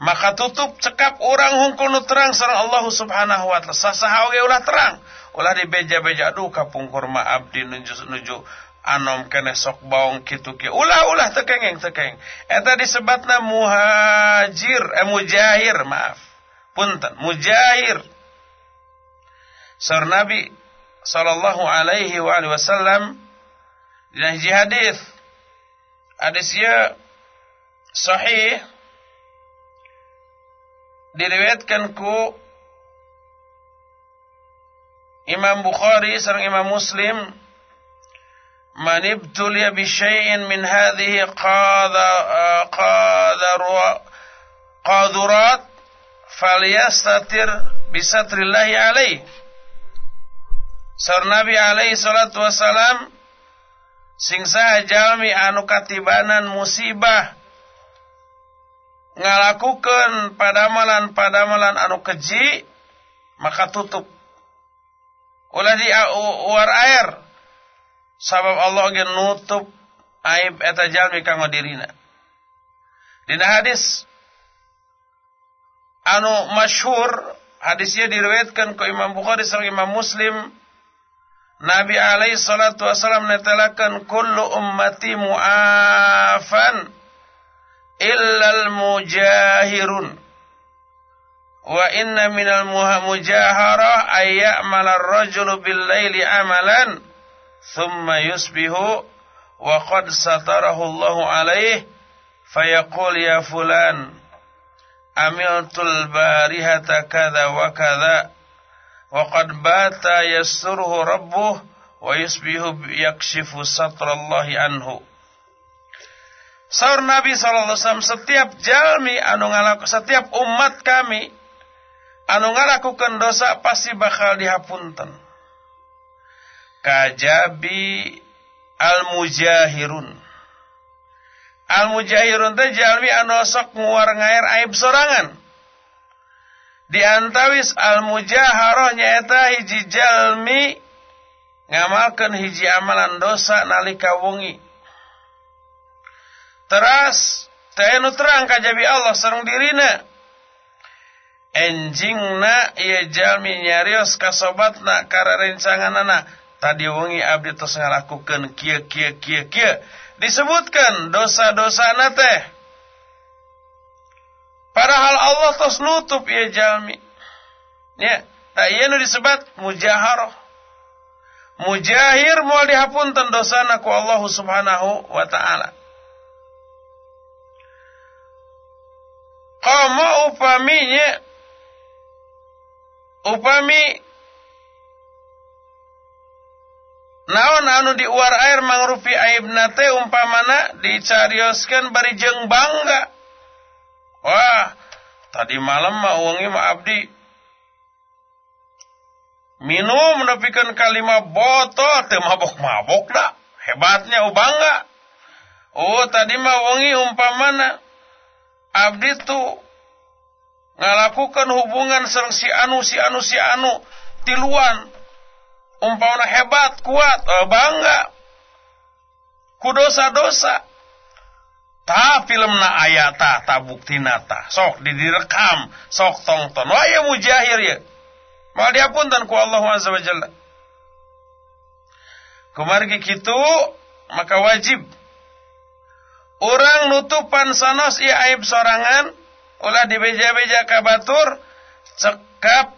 Maka tutup cekap orang hungkul nu terang sareng Allah subhanahu wa ta'ala. Sasaha oge ulah terang. Ulah dibeja-beja aduh kapungkur ma abdi nuju nuju anom kene sok baong kitu ki. Ulah ulah tekengeng tekeng eta disebutna muhajir eh mujahir maaf. Punten mujahir. Sar Nabi sallallahu alaihi wa alihi wasallam di hiji hadis hadisnya sahih diriwayatkan ku Imam Bukhari sareng Imam Muslim man ibtuliya bi syai'in min hadhihi qadha qadharu qadurat falyastatir bi satrillahi alaihi Saur Nabi alaihi salatu wassalam sing saha anu katibanan musibah ngalakukan padamalan-padamalan anu keji maka tutup. Ulah di uar air sabab Allah ge nutup aib eta jalmi kanggo dirina. Dina hadis anu masyhur hadisnya diriwayatkan ke Imam Bukhari sareng Imam Muslim Nabi alaihi salatu wasallam netelakan kullu ummati mu'afan illal mujahirun. Wa inna minal mujahara ay ya'mala ar-rajulu bil laili amalan thumma yusbihu wa qad satarahu Allah alaihi fayaqul ya fulan amiltul barihata kadha wa وقد بات يسره ربه ويصبح يكشف ستر الله عنه Saur Nabi sallallahu alaihi wasallam setiap jalmi anu ngalaku setiap umat kami anu ngalakukan dosa pasti bakal dihapunten. Kajabi al-mujahirun. Al-mujahirun teh jalmi anu sok nguar ngair aib sorangan. Di antawis al-mujaharoh nyaeta hiji jalmi ngamalkan hiji amalan dosa nalika wengi. Teras tenu terang kajabi Allah sareng dirina. Enjingna ieu jalmi nyarios kasobatna kararencanganana tadi wengi abdi tos ngalakukeun kieu kieu kieu kieu disebutkan dosa-dosana teh padahal Allah tos nutup ieu jalmi ya tak ieu nu disebut mujaharah mujahir moal dihapunten dosana ku Allah Subhanahu wa taala. Komo upaminya upami naon anu di uar air mangrupi aib nate umpamana dicarioskan bari jeng bangga wah tadi malam mah wangi mah abdi. Minum nepikan kalima botol teu mabok-mabok dah. Hebatnya ubangga oh tadi mah wangi umpamana abdi tuh ngalakukan hubungan serang si anu si anu si anu. Tiluan umpamana hebat kuat oh, bangga. Ku dosa-dosa ta filmna ayata ta buktina ta. Sok didirekam sok tonton. Wah ya mujahir ya mau diapunten ku Allah azza wajalla kumargi kitu maka wajib. Orang nutupan sanos ia aib sorangan ulah dibeja-beja ka batur cekap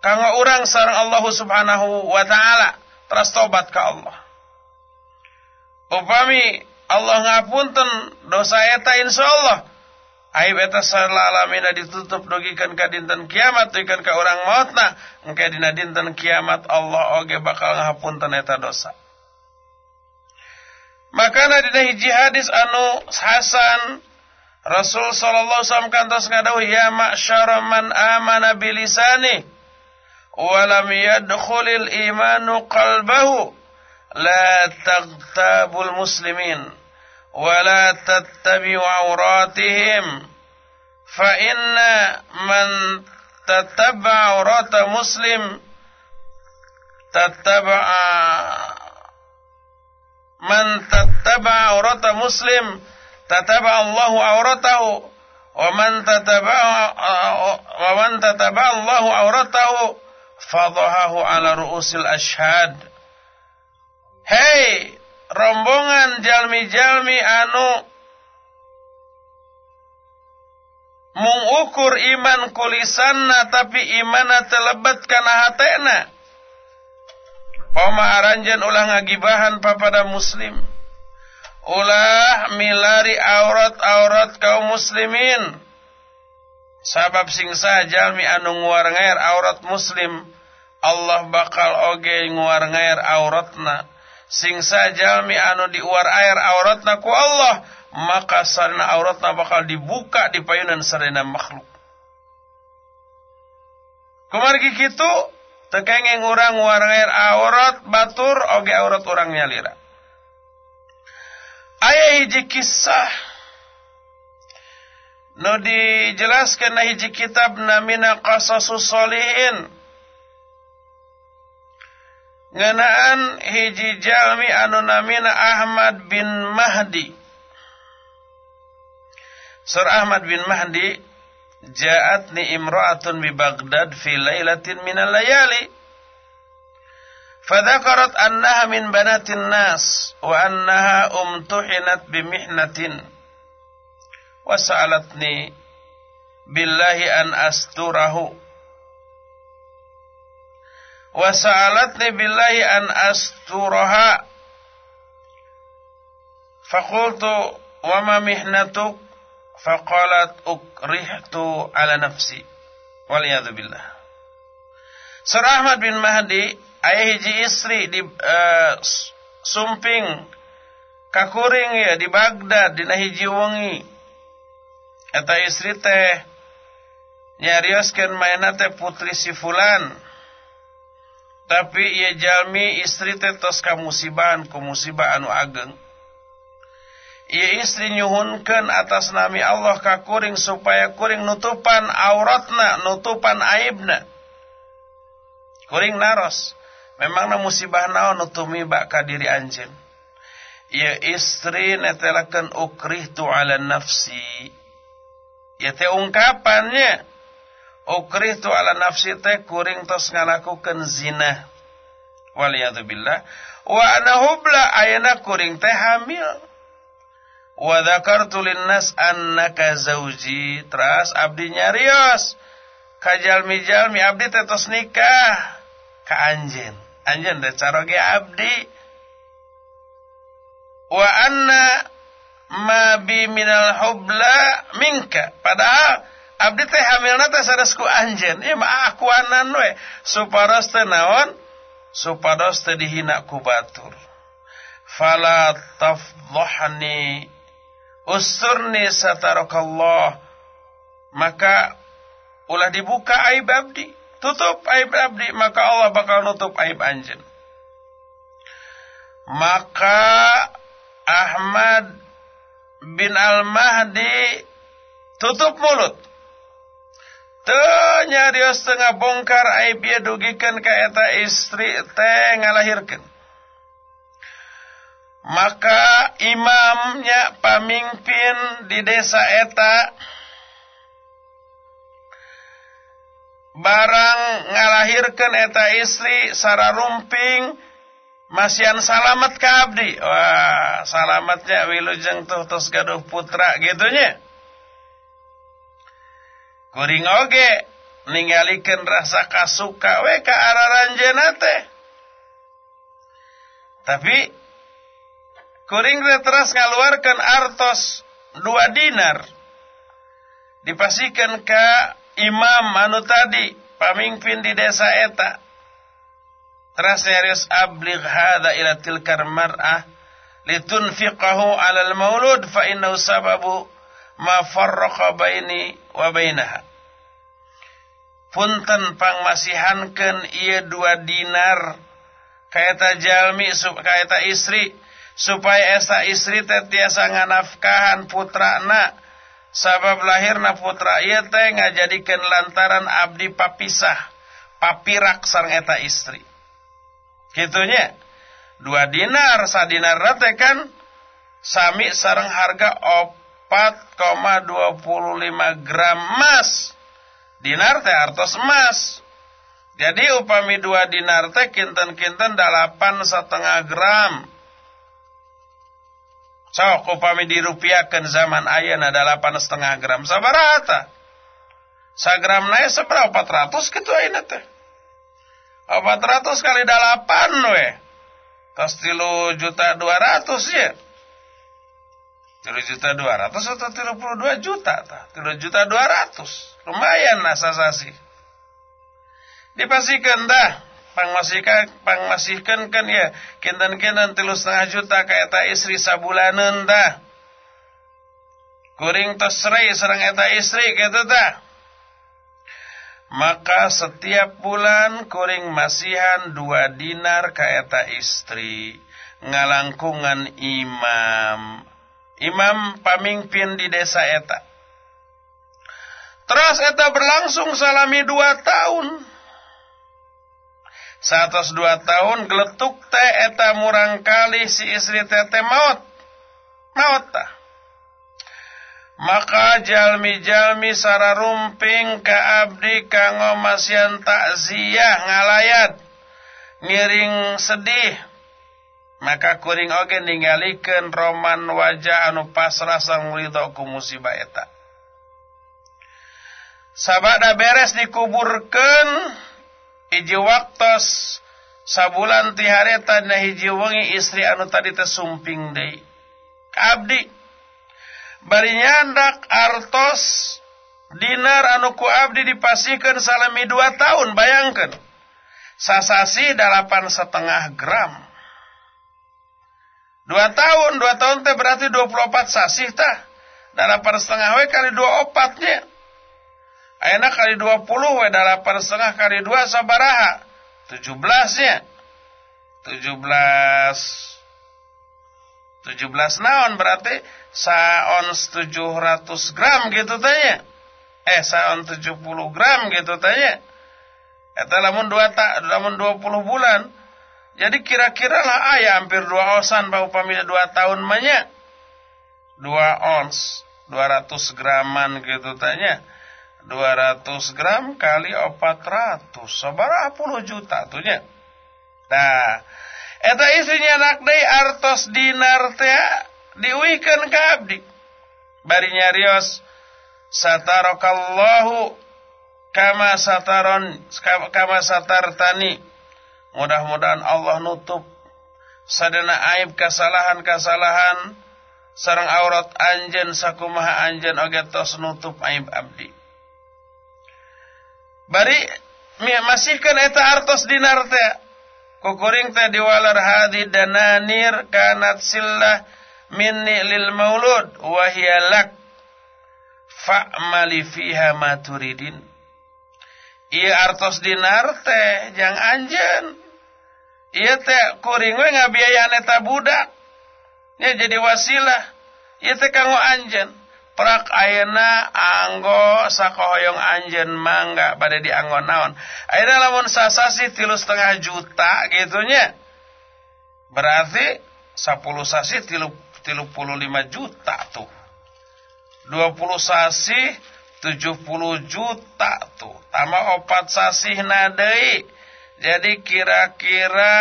kanggo orang sareng Allah Subhanahu wa taala terus tobat ka Allah. Upami Allah ngapunten dosa eta insyaallah. Aib eta salalamina ditutup dugikan ka dinten kiamat dugikan ka urang mautna. Engke dina dinten kiamat Allah oge bakal ngapunten eta dosa. Maka dina hiji hadis anu Hasan Rasul sallallahu alaihi wasallam kantos ngadawuh ya ma'syara man amana bilisani wa lam yadkhulil imanu qalbahu la taghtabul muslimin wa la tattabi'u awratihim fa inna man tattaba'a awrata muslim tattaba'a man tattaba aurata muslim tataba Allahu auratahu wa man tataba wa man tataba Allahu auratahu fadahahu ala ru'usil ashhad Hei rombongan jalmi-jalmi anu mengukur iman kulisanna tapi imana telebat kana hatena Pemaharanjan ulah ngagibahan papada muslim. Ulah milari aurat-aurat kaum muslimin. Sabab sing jalmi anu nguar ngair aurat muslim. Allah bakal oge nguar ngair auratna. Sing jalmi anu diuar air auratna ku Allah. Maka sarana auratna bakal dibuka di payunan sarana makhluk. Kumargi kitu tekengeng orang warnger aurat batur oge aurat orang nyalira ayah hiji kisah no dijelaskan hiji kitab namina qasasus solihin ngenaan hiji jalmi anu namina Ahmad bin Mahdi. Sur Ahmad bin Mahdi ja'atni imra'atun bi Baghdad fi lailatin min al-layali fadhakarat annaha min banatin nas wa annaha umtuhinat bi mihnatin. Wa sa'alatni billahi an asturahu wa sa'alatni billahi an asturaha. Faqultu wa ma mihnatuk? Faqalat ukrihtu ala nafsi. Waliyadu billah. Surah Ahmad bin Mahdi ayah hiji istri di uh, sumping kakuring ya di Baghdad dina hiji wengi eta istri teh nyarioskeun mayana teh putri si fulan tapi ia jalmi istri teh tos kamusibahan ku musibah anu ageng. Ia istri nyuhunkan atas nami Allah ka kuring supaya kuring nutupan auratna nutupan aibna. Kuring naros memang na musibah naon nutumi baka diri anjeun? Ia istri netelakan tu ala nafsi. Ya teh ungkapannya tu ala nafsi teh kuring tos ngalakukan zina. Waliyadzubillah wa ana hubla ayana kuring teh hamil. Wa dzakartu linnas annaka zauji teras abdi nyarios. Kajalmi-jalmi abdi teh tos nikah. Ka anjeun. Anjeun teh caroge abdi. Wa anna ma minal hubla minka. Padahal abdi teh hamilna teh saresku anjeun. Ieu mah akuanan we. Supados teh naon? Supados teh dihina ku batur. Fala tafdhahni usturni satarakallah maka ulah dibuka aib abdi. Tutup aib abdi maka Allah bakal nutup aib anjeun. Maka Ahmad bin Al-Mahdi tutup mulut. Ternyarios setengah bongkar aib ia dugikan ke eta istri teh ngalahirkan. Maka imamnya pamimpin di desa eta barang ngalahirkan eta istri sararumping rumping Masian salamat ka abdi. Wah, salamatnya wilujeng tuh tos gaduh putra gitunya. Kuring oge ningalikeun rasa kasuka we ka araranjeuna teh. Tapi kuring teras ngaluarkeun artos dua dinar. Dipasikan ke imam anu tadi pamimpin di desa eta Terus serius abligh hadha ila tilkar mar'ah litunfiqahu 'ala al-maulud fa innahu sababu ma farraqa baini wa bainaha. Punten pangmasihankeun ieu dua dinar kaeta jalmi kaeta istri supaya esa istri teh tiasa nganafkahan putrana sabab lahirna putra ieu teh ngajadikeun lantaran abdi papisah papirak sareng eta istri Gitunya. Dua dinar, sadinar rate kan sami sarang harga 4,25 gram emas. Dinar teh artos emas. Jadi upami dua dinar teh kinten-kinten delapan setengah gram. Sok upami dirupiahkan zaman ayana delapan setengah gram. Sabarata. Sagram naik seberapa 400 gitu ayeuna teh. 400 kali 8 we. Tos juta 200 ya. Tilu juta 200 atau tilu puluh dua juta. Tilu juta 200. Lumayan lah sasasi. Dipasikan dah. Pangmasihkan, pangmasihkan kan ya. Kintan-kintan tilu setengah juta eta istri sabulanan dah. Kuring tos serai serang eta istri gitu dah maka setiap bulan kuring masihan dua dinar ke eta istri ngalangkungan imam imam pamimpin di desa eta. Terus eta berlangsung salami dua tahun. Satos dua tahun geletuk teh eta murang kali si istri tete maut. Maut tah. Maka jalmi-jalmi sararumping ka abdi kanggo masian takziah ngalayat. Ngiring sedih maka kuring oge ninggalikeun roman wajah anu pasrah sang ridhoku musibah eta. Sabada beres dikuburkeun hiji waktos sabulan ti harita na hiji wengi istri anu tadi tersumping deui. Abdi bari nyandak artos dinar anu ku abdi dipasihkeun salami dua tahun bayangkan sasasi 8 setengah gram. Dua tahun, dua tahun teh berarti 24 sasih tah. Dalapan setengah we kali dua opatnya. Ayeuna kali 20 we dalapan setengah kali dua sabaraha? 17 nya. 17 17 naon berarti saon 700 gram gitu tanya. Eh saon 70 gram gitu tanya. Eta lamun 2 tak lamun 20 bulan jadi kira-kira lah ayah hampir dua ouncean bau pamil dua tahun banyak. Dua ons, dua ratus graman gitu tanya. Dua ratus gram kali opat ratus, seberapa puluh juta tuhnya. Nah, eta isinya day artos dinar teh diuikan ke abdi. Bari nyarios satarokallahu kama sataron kama satartani Mudah-mudahan Allah nutup sadana aib kesalahan-kesalahan sarang aurat anjen sakumaha anjen oge tos nutup aib abdi. Bari masihkan eta artos dinar teh. Kukuring teh diwalar hadi dananir kanat sillah minni lil maulud wa hiya fa'mali fiha ma turidin. Iya artos dinar teh jang anjen Iya teh kuring we ngabiayaan eta budak. Ya jadi wasilah. Iya teh kanggo anjeun. Prak ayeuna anggo sakohoyong anjeun mangga pada dianggo naon. Ayeuna lamun sasasi tilu setengah juta gitunya. Berarti 10 sasi tilu, tilu puluh lima juta tuh. 20 sasi 70 juta tuh. Tambah opat sasi nadei jadi kira-kira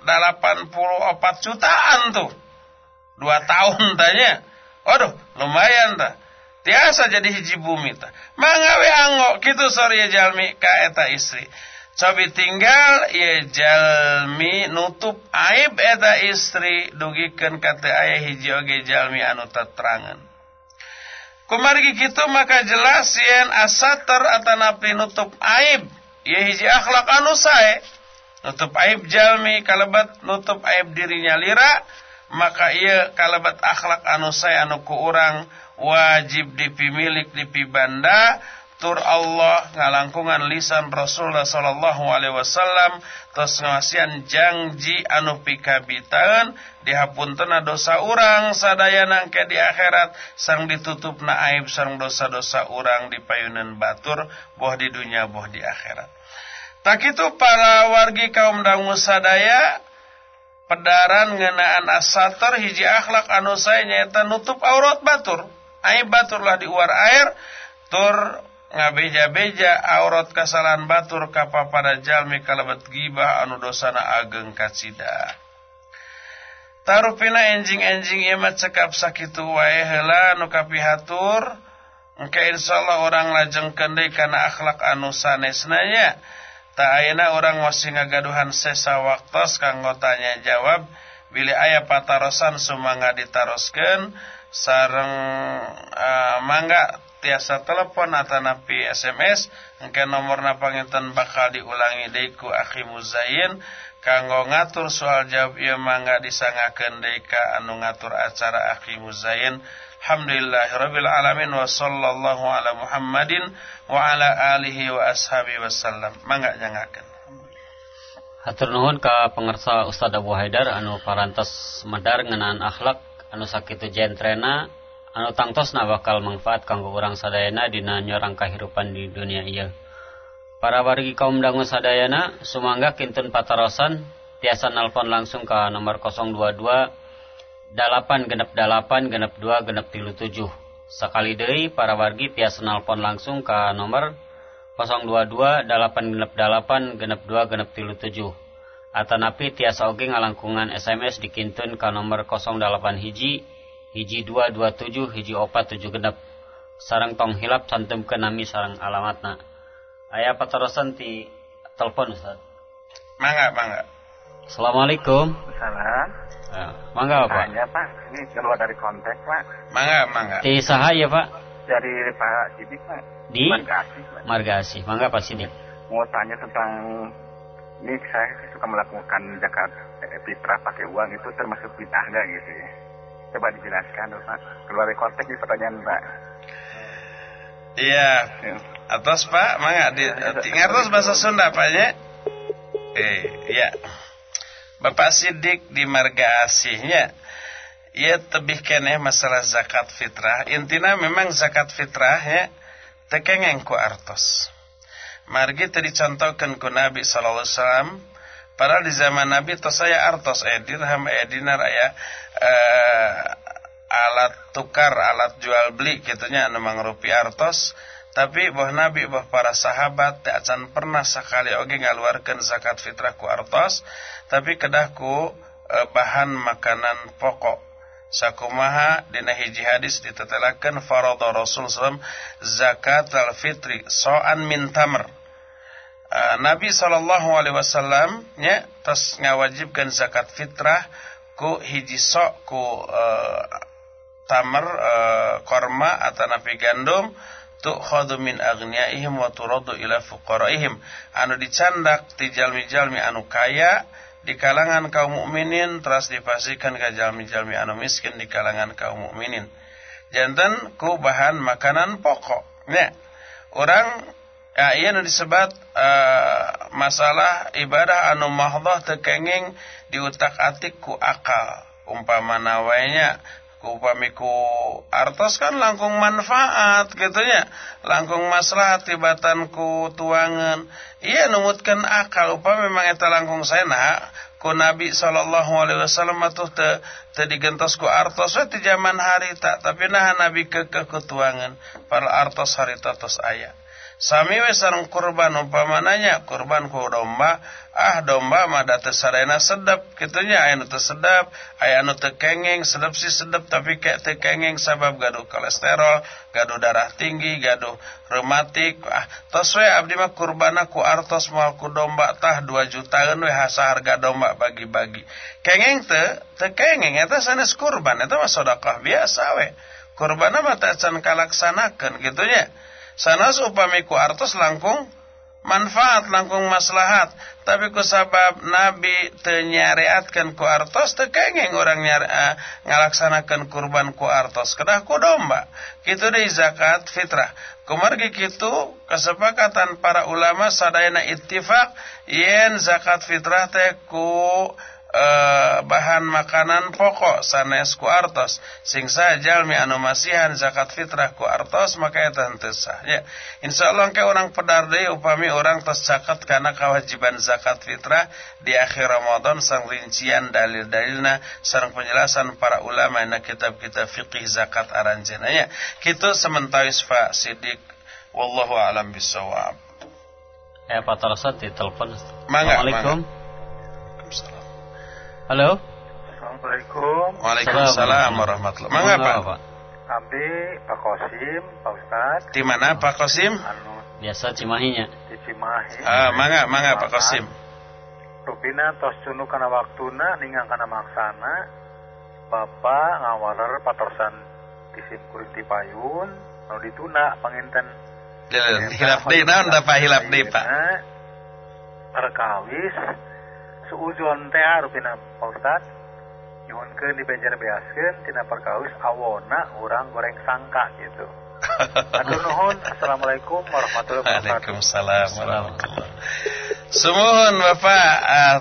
84 jutaan tuh. Dua tahun tanya. Waduh, lumayan tah. Tiasa jadi hiji bumi tah. Mangawe anggo kitu sorry ya jalmi ka eta istri. Cobi tinggal ya jalmi nutup aib eta istri dugikeun kata ayah hiji oge jalmi anu teterangan. Kumargi kitu maka jelas yen asatar atanapi nutup aib Ia hiji akhlak anu sae. Nutup aib jalmi kalebat nutup aib dirinya lira maka ia kalebat akhlak anu sae anu ku urang wajib dipimilik dipibanda tur Allah ngalangkungan lisan Rasulullah sallallahu alaihi wasallam tos ngasian janji anu pikabitaeun dihapuntena dosa urang sadayana ke di akhirat sang ditutupna aib sang dosa-dosa urang di payunan batur boh di dunia boh di akhirat Tak itu para wargi kaum dangu sadaya pedaran ngenaan asator hiji akhlak anu saya nyata nutup aurat batur. Aib baturlah di uar air tur ngabeja-beja aurat kesalahan batur kapa pada jalmi kalabat gibah anu dosana ageng kacida. Tarupina enjing-enjing ieu cekap sakitu wae heula nu kapihatur engke insyaallah orang lajeng deui kana akhlak anu sanesnanya. Tak ayana orang masih ngagaduhan sesa waktos kanggo tanya jawab bila ayah patarosan sumangga ditaroskan sareng uh, mangga tiasa telepon atau napi SMS engke nomor panginten bakal diulangi deiku akhi muzayin kanggo ngatur soal jawab ieu mangga disangakeun deui ka anu ngatur acara akhi muzayin Alhamdulillahirabbil alamin wa sallallahu ala Muhammadin wa ala alihi wa ashabi wasallam. Mangga jangakeun. Hatur nuhun ka pengersa Ustaz Abu Haidar anu parantos medar ngeunaan akhlak anu sakitu jentrena anu tangtosna bakal manfaat kanggo urang sadayana dina nyorang kahirupan di dunia ieu. Para wargi kaum dangu sadayana sumangga kintun patarosan tiasa nelpon langsung ke nomor 022 dalapan genep dalapan genep dua genep tilu tujuh. Sekali dari para wargi tiasa nelpon langsung ke nomor 022 dalapan genep dalapan genep dua genep tilu tujuh. Atau napi tiasa oge ngalangkungan SMS dikintun ke nomor 08 hiji hiji dua dua tujuh hiji opat tujuh genep. Sarang tong hilap santum ke nami sarang alamatna. Ayah paterosan ti telepon Ustaz. Mangga mangga. Assalamualaikum. Salam Ya, mangga Pak. Tanya Pak, ini keluar dari konteks Pak. Mangga, mangga. Di saha ya Pak? Dari Pak Sidik Pak. Di Margasi Pak. Margasi. Mangga Pak Sidik. Mau tanya tentang ini saya suka melakukan zakat eh, fitrah pakai uang itu termasuk bid'ah nggak gitu ya? Coba dijelaskan Pak. Keluar dari konteks di pertanyaan Pak. Iya. Atas Pak, mangga di ngertos bahasa Sunda Pak ya? Eh, iya. Bapak Sidik di marga asihnya ia tebih keneh masalah zakat fitrah. Intina memang zakat fitrah ya tekengeng ku artos. Margi tadi contohkan ku Nabi sallallahu alaihi padahal di zaman Nabi to saya artos eh dirham eh dinar ya eh, alat tukar alat jual beli kitunya anu rupiah artos tapi boh Nabi boh para sahabat tak pernah sekali oge ngaluarkeun zakat fitrah ku artos tapi kedahku eh, bahan makanan pokok sakumaha dina hiji hadis ditetelakeun farada Rasul sallam zakat al-fitri so'an min tamr. Uh, Nabi sallallahu alaihi wasallam nya tos ngawajibkeun zakat fitrah ku hiji sok ku uh, tamar uh, korma atau napi gandum tu'khadhu min aghniyaihim wa turaddu ila fuqaraihim anu dicandak ti jalmi-jalmi anu kaya di kalangan kaum mukminin terus dipastikan ke jalmi-jalmi anu miskin di kalangan kaum mukminin. Jantan ku bahan makanan pokok. Ya. Orang ya iya nu disebut uh, masalah ibadah anu mahdhah teu kenging diutak-atik ku akal. Umpama nawainya upami ku artos kan langkung manfaat gitu ya. Langkung maslahat tibatan ku tuangan. Iya numutkan akal. Upami memang eta langkung sena ku Nabi sallallahu alaihi teu teu digentos ku artos. We ti zaman harita tapi nah Nabi kekeh ku tuangan. Para artos harita tos aya Sami we sareng kurban umpamananya kurban ku domba ah domba mah da teu sarena sedep kitunya aya nu teu sedep aya nu teu kenging sedep sih sedep tapi kayak teu kenging sabab gaduh kolesterol gaduh darah tinggi gaduh reumatik ah tos we abdi mah kurbana ku artos moal ku domba tah 2 jutaan we hasa harga domba bagi-bagi. Kenging teu teu kenging eta sanes kurban eta mah sedekah biasa we kurbana mah teu can kalaksanakeun gitunya sanas upami ku artos langkung manfaat langkung maslahat. Tapi ku sabab nabi teu nyariatkeun ku artos teu kenging urang nyari, uh, ngalaksanakeun kurban ku artos. Kedah ku domba. Kitu deui zakat fitrah. Kumargi kitu kesepakatan para ulama sadayana ittifaq yen zakat fitrah teh ku Eh, bahan makanan pokok sanes ku artos sing jalmi anu masihan zakat fitrah ku artos maka eta henteu sah. Ya. Insyaallah ke orang pedar deui upami orang tos zakat kana kewajiban zakat fitrah di akhir Ramadan sang rincian dalil-dalilna sareng penjelasan para ulama na kitab-kitab fikih zakat aranjeuna ya. Kitu sementawis Sidik wallahu alam bisawab Ya Pak Tarasat di telepon. Assalamualaikum. Halo. Assalamualaikum. Waalaikumsalam warahmatullahi wabarakatuh. Mangga Pak? Abdi Pak Kosim, Pak Ustad. Di mana Pak Kosim? Anu biasa Cimahinya. Di Cimahi. Ah, mangga mangga Pak Kosim. Rupina tos cunu kana waktuna ningang kana maksana. Bapak ngawaler patorsan disim kuring ti payun, anu dituna panginten. Hilap deui naon da Pak hilap deui Pak? Perkawis suujon teh rupina Pak Ustad nyuhunkeun dibejar beaskeun tina perkawis awona urang goreng sangka gitu. Atur nuhun. Assalamualaikum warahmatullahi wabarakatuh. Waalaikumsalam warahmatullahi Sumuhun Bapak uh,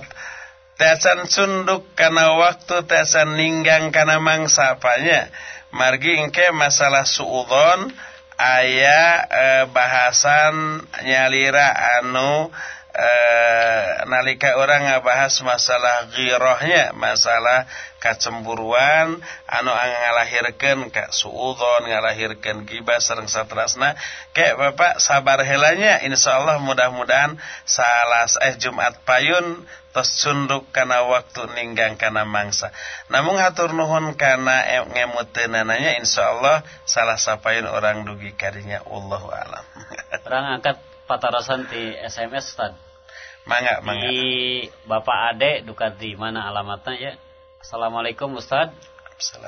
Teasan sunduk karena waktu teasan ninggang karena mangsa apanya Margi engke masalah suudon Ayah eh, bahasan nyalira anu eh, nalika orang ngabahas masalah ghirahnya, masalah kacemburuan anu ngalahirkeun ka suudzon, ngalahirkeun gibah sareng satrasna. Kayak Bapak sabar helanya insyaallah mudah-mudahan salah eh Jumat payun tos sunduk kana waktu ninggang kana mangsa. Namun hatur nuhun kana ngemuteunananya insyaallah salah sapayun orang dugi kadinya Allahu alam. Orang angkat patarasan di SMS tadi. Mangga, mangga. Di Bapak Ade duka di mana alamatnya ya? Assalamualaikum Ustad.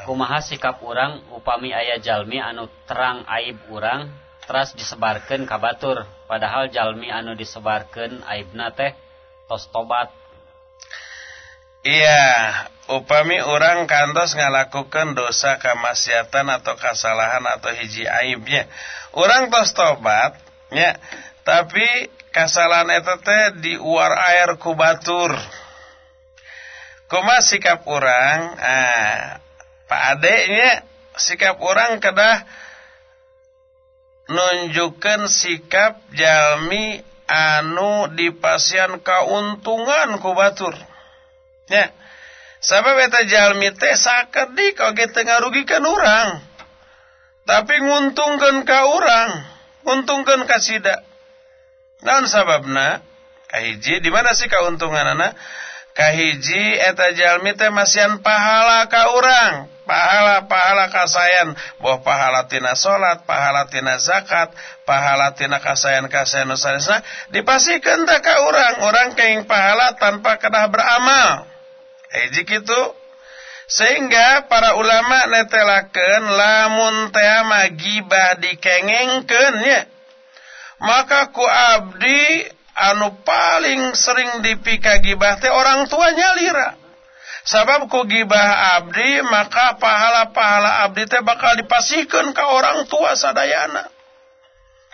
Kumaha sikap orang upami ayah jalmi anu terang aib orang teras disebarkan kabatur padahal jalmi anu disebarkan aibna teh tos tobat Iya, upami orang kantos ngalakukan dosa kemaksiatan atau kesalahan atau hiji aibnya. Orang tos tobat, ya, tapi kesalahan itu teh diuar air ku batur. Kuma sikap orang, ah, Pak adeknya sikap orang kedah nunjukkan sikap jalmi anu dipasian keuntungan ku batur. Ya. Sabab eta jalmi teh sakedi kage teu ngarugikan urang. Tapi nguntungkeun ka urang, nguntungkeun ka sida. Naon sababna? Kahiji di mana sih kauntunganana? Kahiji eta jalmi teh masian pahala ka urang. Pahala-pahala kasayan, boh pahala tina salat, pahala tina zakat, pahala tina kasayan-kasayan nusanesna dipasikeun teh ka urang, urang keing pahala tanpa kedah beramal. Hiji kitu sehingga para ulama netelakeun lamun teh mah gibah dikengengkeun nya maka ku abdi anu paling sering dipika gibah teh orang tuanya lira sabab ku gibah abdi maka pahala-pahala abdi teh bakal dipasihkeun ka orang tua sadayana.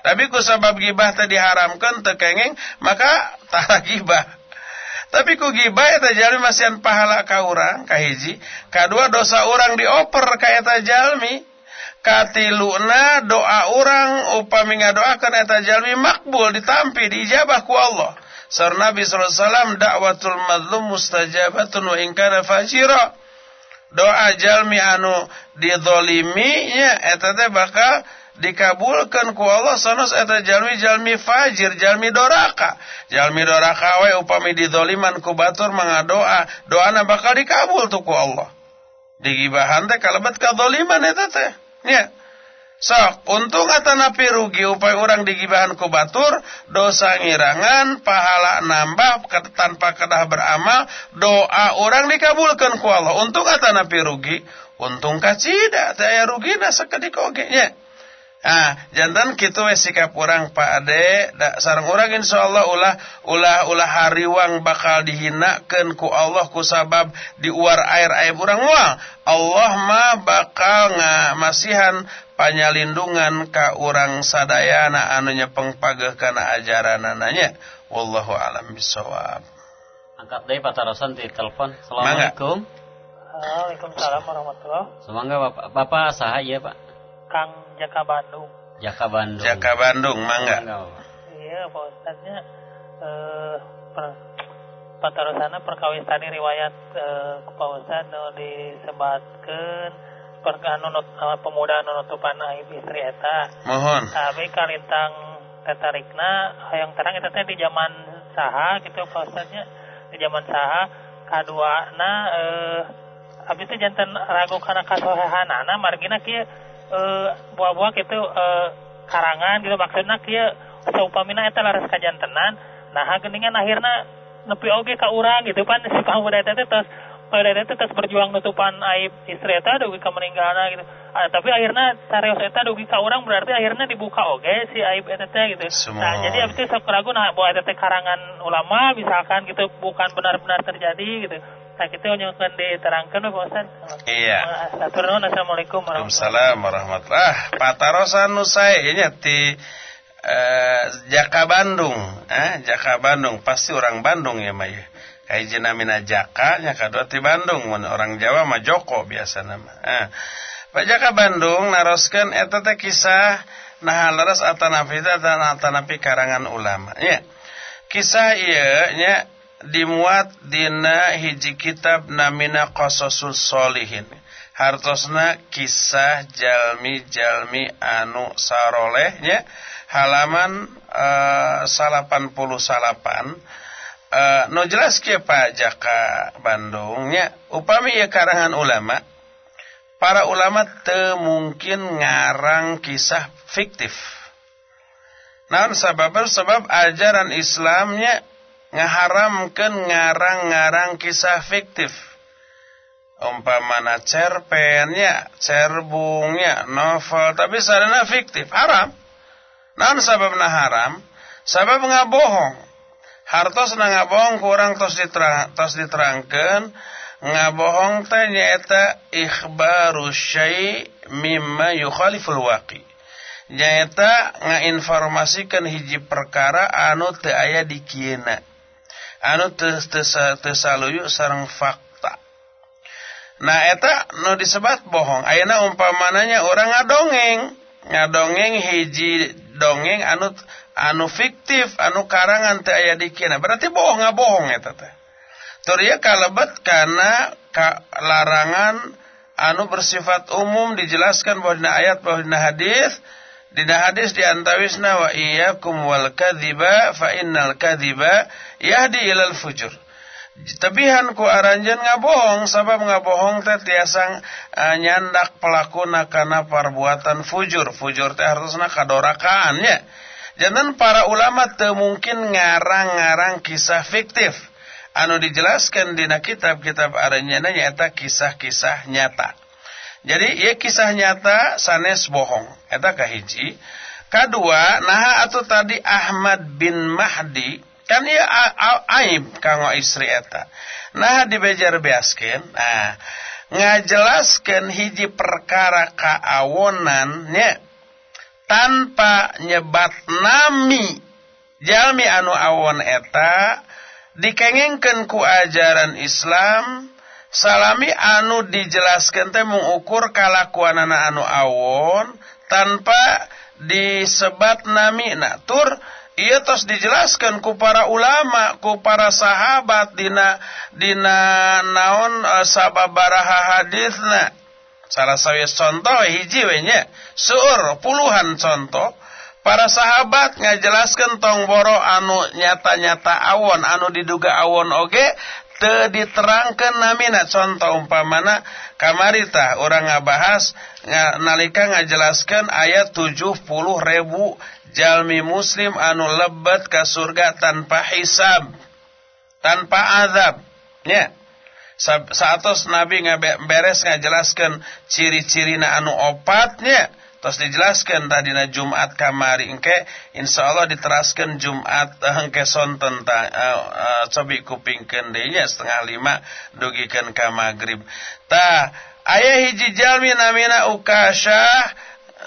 Tapi ku sabab gibah teh diharamkeun teu kengeng maka tah gibah. Tapi ku gibah eta jalmi masian pahala ka urang kahiji, kadua dosa orang dioper ka eta jalmi. Katiluna doa orang upami ngadoakeun eta jalmi makbul ditampi diijabah ku Allah. Sar Nabi wasallam dakwatul mazlum mustajabatun wa in kana fajira. Doa jalmi anu didolimi nya eta teh bakal dikabulkan ku Allah sanos eta jalmi-jalmi fajir, jalmi doraka. Jalmi doraka we upami didoliman ku batur mangadoa, doana bakal dikabul tuh ku Allah. Digibahan teh kalabat kadoliman eta teh. Nya. Sok, untung atanapi rugi upaya orang digibahan ku batur, dosa ngirangan, pahala nambah tanpa kedah beramal, doa orang dikabulkan ku Allah. Untung atanapi rugi, untung kacida, teh aya rugina sakedik oge nya. Ah, jantan kitu we sikap urang Pak Ade, da, sareng urang insyaallah ulah ulah ulah hariwang bakal dihinakeun ku Allah ku sabab diuar air aib urang moal. Allah mah bakal ngamasihan panyalindungan ka urang sadayana anu nyepeng pageuh kana ajaranana nya. Wallahu alam bisawab. Angkat deui patarosan di telepon. Assalamualaikum. Waalaikumsalam warahmatullahi. Semoga Bapak, Bapak saha ieu, Pak? Kang Jaka Bandung. Jaka Bandung. Jaka Bandung, mangga. Iya, Pak Ustadznya eh per, patarosana perkawisan riwayat eh, Pak Ustadz nu disebatkeun perkanu uh, pemuda nutupan aib istri eta. Mohon. Tapi kalintang tetarikna hayang terang eta teh di zaman saha gitu Pak Ustadznya di zaman saha kaduana eh abis itu jantan ragu karena kasohehanana margina uh, buah-buah gitu uh, karangan gitu. Maksudnya kia seupamina eta laras kajantenan. Nah geningan akhirnya nepi oge ka urang gitu pan. Si pamuda eta terus pamuda eta terus berjuang nutupan aib istri eta dugi ka meninggalna gitu. Ah, tapi akhirnya sarios eta dugi ka urang berarti akhirnya dibuka oge si aib eta gitu. Semua. nah jadi abis itu sok ragu nah bahwa eta karangan ulama misalkan gitu bukan benar-benar terjadi gitu Nah, kita nyukan diterangkan Pak Ustaz. Iya. Assalamualaikum warahmatullahi Ah, patarosan nu sae nya ti eh, Jaka Bandung, eh Jaka Bandung pasti orang Bandung ya mah ya. Kayak mina Jaka nya kadua ti Bandung mun orang Jawa mah Joko biasa nama. Eh. Pak Jaka Bandung naroskeun eta teh kisah nah leres atanapi atanapi karangan ulama. Ya. Kisah ieu nya dimuat dina hiji kitab namina Qasasus Solihin. Hartosna kisah jalmi-jalmi anu sarolehnya halaman uh, salapan puluh salapan. Uh, no jelas kia Pak Jaka Bandungnya upami ya karangan ulama para ulama te mungkin ngarang kisah fiktif. Nah, sebab sebab ajaran Islamnya ngaharamkan ngarang-ngarang kisah fiktif. Umpamana cerpennya cerbungnya novel tapi sadana fiktif haram. Naon sababna haram sabab ngabohong hartos na ngabohong kurang tos diterang tos diterangkan ngabohong teh nyaeta ikhbaru syai mimma yukhaliful waqi. Nyaeta ngainformasikan hiji perkara anu teu aya di anu teu saluyu sareng fakta. Nah eta nu disebat bohong. Ayeuna umpamananya orang ngadongeng. Ngadongeng hiji dongeng anu anu fiktif anu karangan teu aya kieu. Berarti bohong ngabohong eta teh. Turiya kalebet karena larangan anu bersifat umum dijelaskan bahwa dina ayat bahwa dina hadis dina hadis diantawisna wa iyyakum wal kadhiba fa innal kadhiba yahdi ilal fujur. Tebihan ku aranjen ngabohong sabab ngabohong teh tiasa uh, nyandak pelakuna kana perbuatan fujur. Fujur teh harusna kadorakaan ya. Jangan para ulama teu mungkin ngarang-ngarang kisah fiktif. Anu dijelaskan dina kitab-kitab aranyana nyata kisah-kisah nyata. Jadi ya kisah nyata sanes bohong. Eta kahiji. Kedua, nah atau tadi Ahmad bin Mahdi kan ia aib kanggo istri eta. Nah dibejar beaskeun, nah ngajelaskan hiji perkara kaawonan nya tanpa nyebat nami jalmi anu awon eta dikengengkan ku ajaran Islam salami anu dijelaskan teh mengukur kalakuan anak anu awon tanpa disebat nami. Natur ia tos dijelaskan ku para ulama ku para sahabat dina dina naon uh, sababaraha hadisna salah satu contoh hiji we nya. Seueur puluhan contoh para sahabat ngajelaskan tong boro anu nyata-nyata awon anu diduga awon oge diterangkan namina. Contoh umpamana kamarita. Orang ngabahas nalika ngajelaskan ayat 70 ribu jalmi muslim anu lebat ke surga tanpa hisab tanpa azab. Nya saatos nabi ngaberes ngajelaskan ciri-cirina anu opatnya Terus dijelaskan tadi na Jumat kamari engke insyaallah diteraskan Jumat engke son tentang uh, uh, cobi kupingkeun deui setengah lima dugikeun ka magrib. Ta aya hiji jalmi namina Ukasyah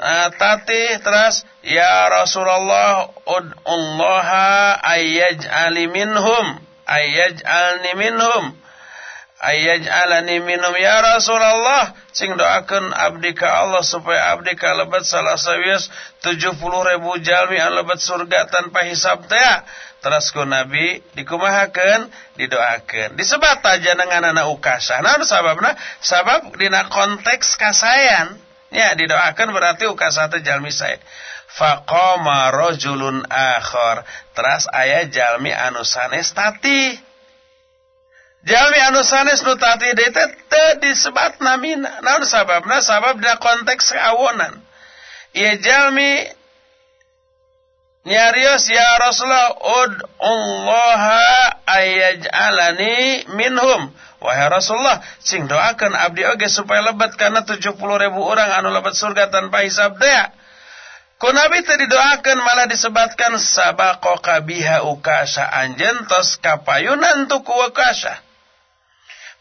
uh, tati terus ya Rasulullah ud'ullaha ayyaj'ali minhum ayyaj'alni minhum ayaj'alani minum. Ya Rasulullah sing doakan abdi ka Allah supaya abdi ka lebat salah sawias 70 ribu jalmi lebat surga tanpa hisab teh. Terus ku Nabi dikumahakeun didoakeun. Disebat aja anak ukasa nah sababna? Sabab dina konteks kasayan. Ya didoakan berarti ukasa teh jalmi saya faqama rajulun akhar. Terus aya jalmi anu sanes Jalmi anu sanes nu tati deui teh teu disebat namina. Naon sababna? Sabab dina konteks awonan. Ieu jalmi nyarios ya Rasulullah ud Allah ayaj'alani minhum. Wahai Rasulullah, sing doakan abdi oge supaya lebat karena 70 ribu orang anu lebat surga tanpa hisab dea. Ku Nabi tadi doakan malah disebatkan sabaqa biha ukasa anjen tos kapayunan tuku.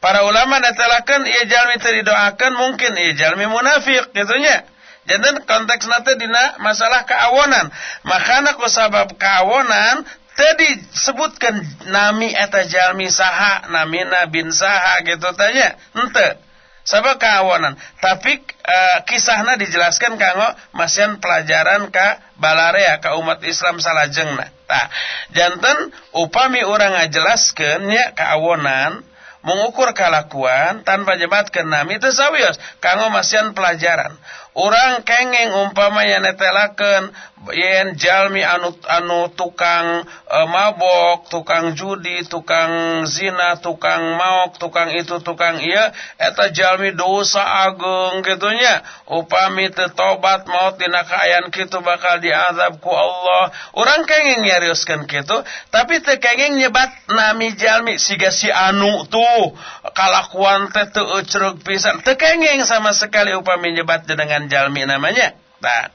Para ulama natalakan ia jalmi doakan mungkin ia jalmi munafik gitunya. Jadi konteks nanti dina masalah keawonan. Makanya ku sabab keawonan tadi sebutkan nami eta jalmi saha namina bin saha gitu tanya. Ente. Sabab keawonan. Tapi uh, kisahnya dijelaskan kanggo masian pelajaran ka balarea ka umat Islam salajengna. Tah, janten upami orang ngajelaskeun nya keawonan mengukur kalakuan tanpa nyebatkeun nami teu sawios. Kanggo masian pelajaran. Urang kengeng umpamanya netelakeun yen jalmi anu anu tukang e, mabok, tukang judi, tukang zina, tukang maok, tukang itu, tukang iya, eta jalmi dosa agung gitunya. Upami teu tobat maut dina kaayaan kitu bakal diazab ku Allah. Urang kenging nyarioskeun kitu, tapi teu kenging nyebat nami jalmi siga si anu tuh kalakuan teh teu ecrug pisan. Teu kenging sama sekali upami nyebat dengan jalmi namanya. Nah,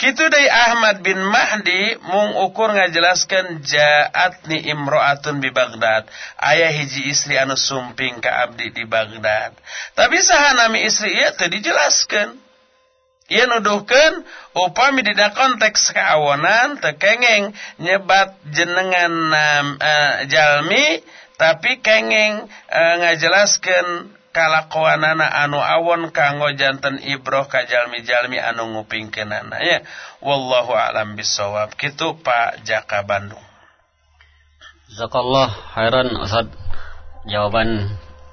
Kitu dari Ahmad bin Mahdi mung ukur ngajelaskan jaat ni imro'atun bi Baghdad. Ayah hiji istri anu sumping ka abdi di Baghdad. Tapi saha nami istri ieu teu dijelaskan. Ia nuduhkan upami dina konteks keawanan tekengeng nyebat jenengan uh, jalmi tapi kengeng uh, ngajelaskan kalakuanana anu awon kanggo janten ibroh ka jalmi-jalmi anu ngupingkeunana ya. Wallahu alam bisawab kitu Pak Jaka Bandung. Zakallah khairan Ustaz. Jawaban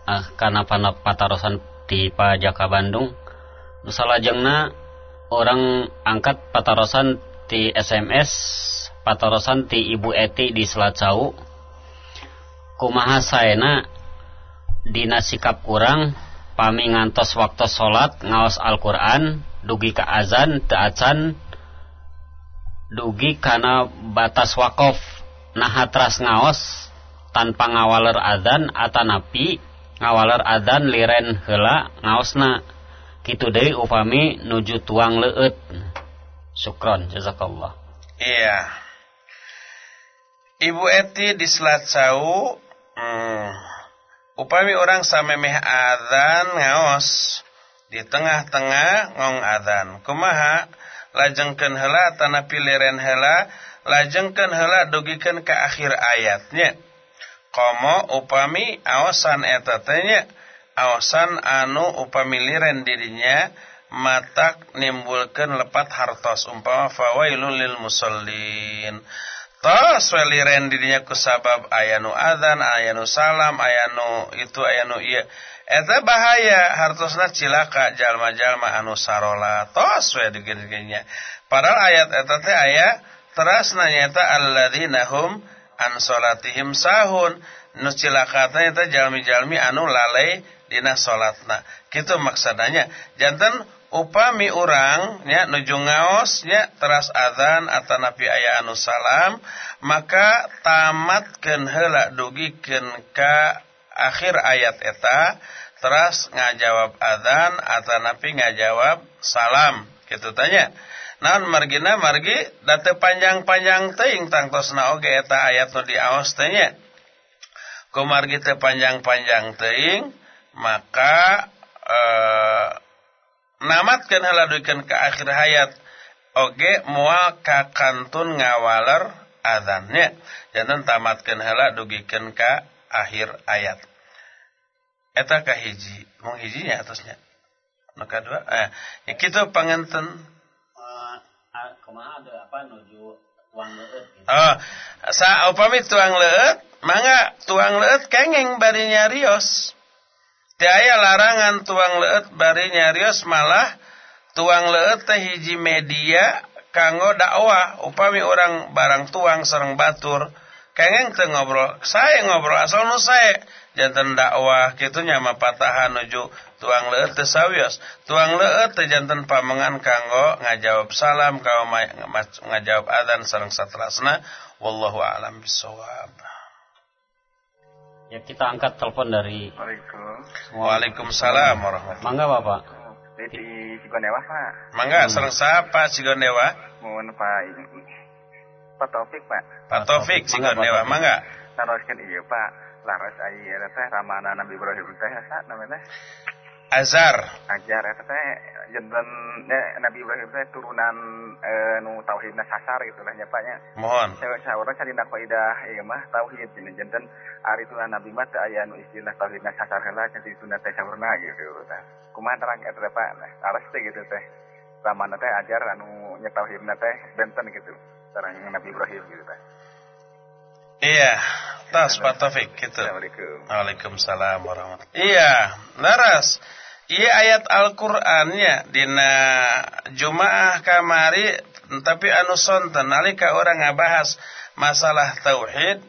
ah, kana patarosan di Pak Jaka Bandung. Nu salajengna orang angkat patarosan di SMS patarosan di Ibu Eti di Selat Sau kumaha saena dina sikap kurang pami ngantos waktu salat ngaos Al-Qur'an dugi ka azan teu acan dugi kana batas wakaf nah tras ngaos tanpa ngawaler adzan atanapi ngawaler adzan liren heula ngaosna. Kitu deui upami nuju tuang leueut. Syukron jazakallah. Iya. Ibu Eti di Selat Sau hmm, upami orang samemeh adzan ngaos. Di tengah-tengah ngong adzan. Kumaha? Lajengkeun heula tanapi leren heula lajengkeun heula dugikeun ka akhir ayatnya. Komo upami aosan eta teh aosan anu upami liren dirinya matak nimbulkeun lepat hartos. Umpama fawailul lil musallin Tos weliren dirinya kusabab ayanu adzan, ayanu salam, ayanu itu ayanu iya. Eta bahaya hartosna cilaka jalma-jalma anu sarola. Tos we digininya. Padahal ayat eta teh aya terasna nyata alladzina hum an salatihim sahun. Nu cilaka eta jalmi-jalmi anu lalai dina salatna. Kitu maksadanya. Janten upami orang nya nuju ngaos nya teras adzan atanapi aya anu salam maka tamatkeun heula dugikeun ka akhir ayat eta teras ngajawab adzan atanapi ngajawab salam. Kitu tanya naon margina margi date panjang-panjang teuing tangtosna oge eta ayat nu diaos teh nya. Kumargi teh panjang-panjang teuing maka eh, namatkan haladukan ke akhir hayat. Oge mual ka kantun ngawaler adhannya jangan tamatkan hala dugikan ke akhir ayat eta ka hiji. Mung hijinya atasnya. Nu kadua eh ya kitu panganten uh, kumaha ada apa nuju tuang leueut gitu. oh sa upami tuang leueut mangga tuang leueut kengeng bari nyarios Tiaya larangan tuang leut bari nyarios malah tuang leut teh hiji media kanggo dakwah upami orang barang tuang sareng batur. Kengeng teu ngobrol saya ngobrol asal nu saya jantan dakwah kitu nya mah patahan nuju tuang leut teh sawios. Tuang leut teh jantan pamengan kanggo ngajawab salam kanggo ngajawab adzan sareng satrasna. Wallahu a'lam bissawab Ya kita angkat telepon dari Waalaikumsalam. Waalaikumsalam warahmatullahi Mangga Bapak. Di Cigonewa Pak. Mangga hmm. sareng siapa Cigonewa? Mohon Pak Pak Taufik Pak. Pak Taufik Cigonewa mangga. Naroskeun iya Pak. Laras aya teh ramana Nabi Ibrahim teh asa namanya Azar. Azar eta teh jenten Nabi Ibrahim teh turunan e, nu tauhidna sasar gitu lah nya Pak nya. Mohon. Faidah ieu mah tauhid jenten ari tu nabi mah teu aya nu istilah tauhidna sasar heula cenah sunat teh saurna gitu tah. Kumaha terang eta Pak nah, aras teh gitu teh. Ramana teh ajar anu nya tauhidna teh benten gitu. Sareng Nabi Ibrahim gitu teh. Iya, tas Pak Taufik gitu. Assalamualaikum. Waalaikumsalam warahmatullahi Iya, laras. Iya ayat Al-Qur'annya. Dina Jumaah kamari tapi anu sonten nalika orang ngabahas masalah tauhid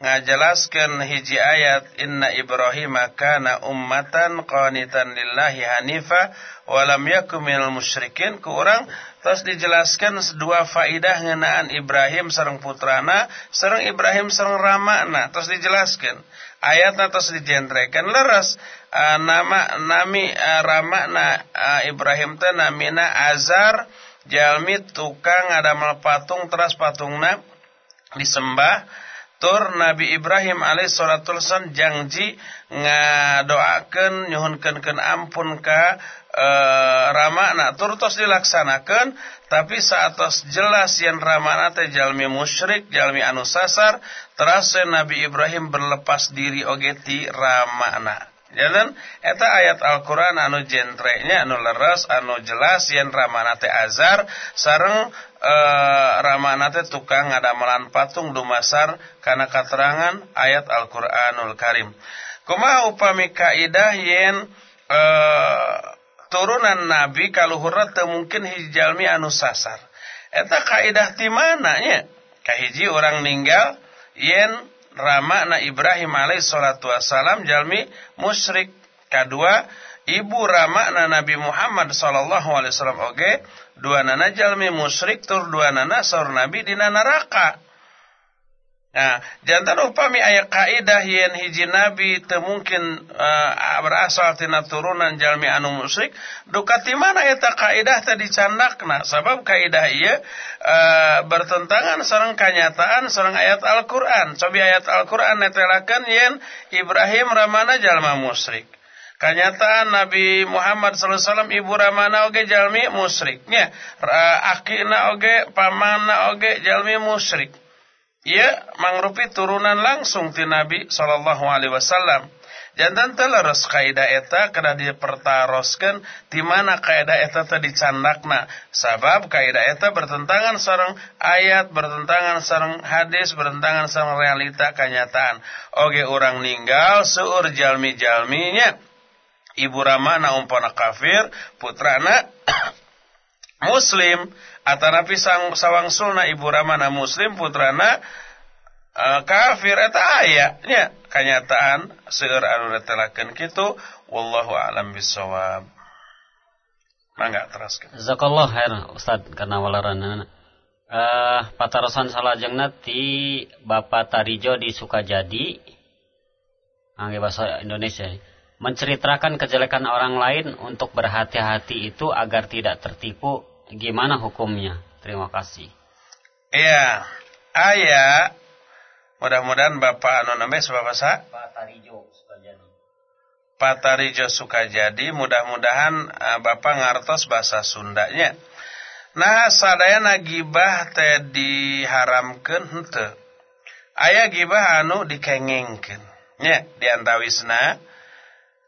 ngajelaskeun hiji ayat inna Ibrahim kana ummatan qanitan lillahi hanifa wa lam yakum minal musyrikin. Ku urang terus dijelaskan dua faidah ngeunaan Ibrahim sareng putrana sareng Ibrahim sareng ramana. Terus dijelaskan ayatna terus dijentrekan leres uh, nama nami uh, ramana uh, Ibrahim teh namina Azar jalmi tukang ngadamel patung teras patungna disembah. Tur Nabi Ibrahim alaihi salatu wasallam janji ngadoakeun nyuhunkeun ampun ka e, ramana tur tos dilaksanakeun tapi saatos jelas yen ramana teh jalmi musyrik jalmi anu sasar terasa Nabi Ibrahim berlepas diri oge ti ramana Jalan eta ayat Al-Qur'an anu jentrenya anu leres anu jelas yen ramana teh azar sareng e, ramana teh tukang ngadamelan patung dumasar kana katerangan ayat Al-Qur'anul Karim. Kumaha upami kaidah yen e, turunan nabi kaluhurna teu mungkin hijalmi anu sasar. Eta kaidah ti mana nya? Kahiji orang ninggal yen ramana Ibrahim alaih salatu wassalam jalmi musyrik. Kedua, ibu ramana Nabi Muhammad sallallahu alaihi wasallam oge dua nana jalmi musyrik tur dua nana saur Nabi dina neraka. Nah, jantan upami ayat kaidah yen hiji nabi teu mungkin uh, berasal tina turunan jalmi anu musyrik, duka ti mana eta kaidah teh dicandakna? Sabab kaidah ieu uh, bertentangan sareng kanyataan sareng ayat Al-Qur'an. Cobi ayat Al-Qur'an netelakeun yen Ibrahim ramana jalma musyrik. Kanyataan Nabi Muhammad SAW ibu ramana oge jalmi musyriknya. Akina oge pamana oge jalmi musyrik ia mangrupi turunan langsung ti Nabi sallallahu alaihi wasallam. Jantan teleres kaidah eta kada dipertaroskeun di mana kaidah eta teh dicandakna. Sabab kaidah eta bertentangan sareng ayat, bertentangan sareng hadis, bertentangan sareng realita kenyataan. Oge orang ninggal seueur jalmi-jalminya. Ibu ramana umpana kafir, putrana muslim atanapi sang sawangsulna ibu ramana muslim putrana uh, kafir eta aya. Nya kanyataan seueur anu kitu wallahu alam bisawab mangga teruskeun. Jazakallah khair ustad kana walaranana uh, patarosan salajengna ti Bapak Tarijo di Sukajadi. Angge bahasa Indonesia menceritakan kejelekan orang lain untuk berhati-hati itu agar tidak tertipu gimana hukumnya? Terima kasih. Iya, ayah. Mudah-mudahan Bapak anu namanya Bapak sa? Pak Tarijo Sukajadi. Pak Tarijo Sukajadi, mudah-mudahan uh, Bapak ngartos bahasa Sundanya. Nah, sadaya gibah teh diharamkeun henteu. Aya gibah anu dikengengkeun. Nya, diantawisna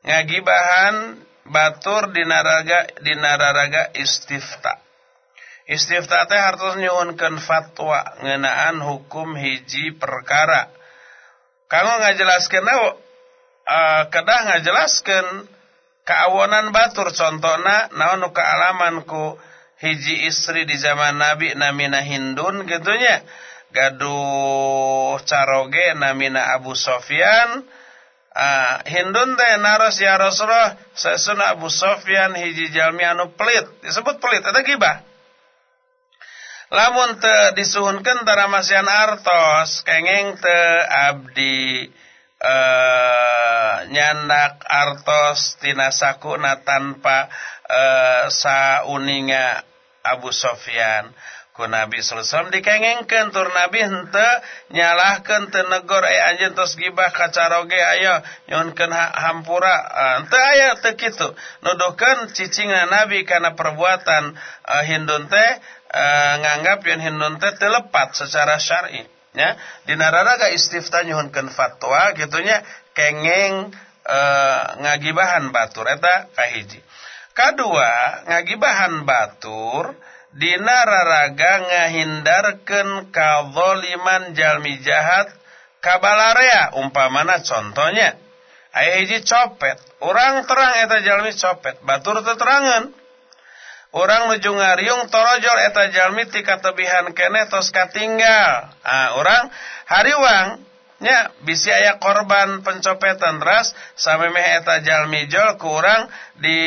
ngagibahan batur dinaraga dinararaga istifta. Istifta teh hartos nyuhunkeun fatwa ngeunaan hukum hiji perkara. Kanggo ngajelaskeun uh, kedah ngajelaskeun kaawonan batur contohna naon nu kaalaman ku hiji istri di zaman Nabi namina Hindun gitunya. Gaduh caroge namina Abu Sofyan. Uh, Hindun teh naros ya Rasulullah sesuna Abu Sofyan hiji jalmi anu pelit. Disebut pelit eta gibah. Lamun te disuhunkeun taramasian artos kengeng te abdi e, nyandak artos tina sakuna tanpa e, sauninga Abu Sofyan ku Nabi sallallahu dikengengkeun tur. Nabi henteu nyalahkeun teu negor aya tos gibah kacaroge ayo nyuhunkeun hampura. Henteu aya teu kitu. Nuduhkeun cicingna Nabi kana perbuatan uh, hindun teh uh, nganggap yang hindun teh telepat secara syar'i ya. Di nararaga istifta nyuhunkeun fatwa gitunya kengeng uh, ngagibahan batur eta kahiji kadua ngagibahan batur dina raraga ngahindarkeun kadzaliman jalmi jahat kabalarea umpamana contohnya aya hiji copet. Orang terang eta jalmi copet. Batur teu terangan orang nuju ngariung torojol eta jalmi ti katebihan kene tos katinggal. Ah, orang hariwang nya bisi aya korban pencopetan ras samemeh eta jalmi jol ku urang di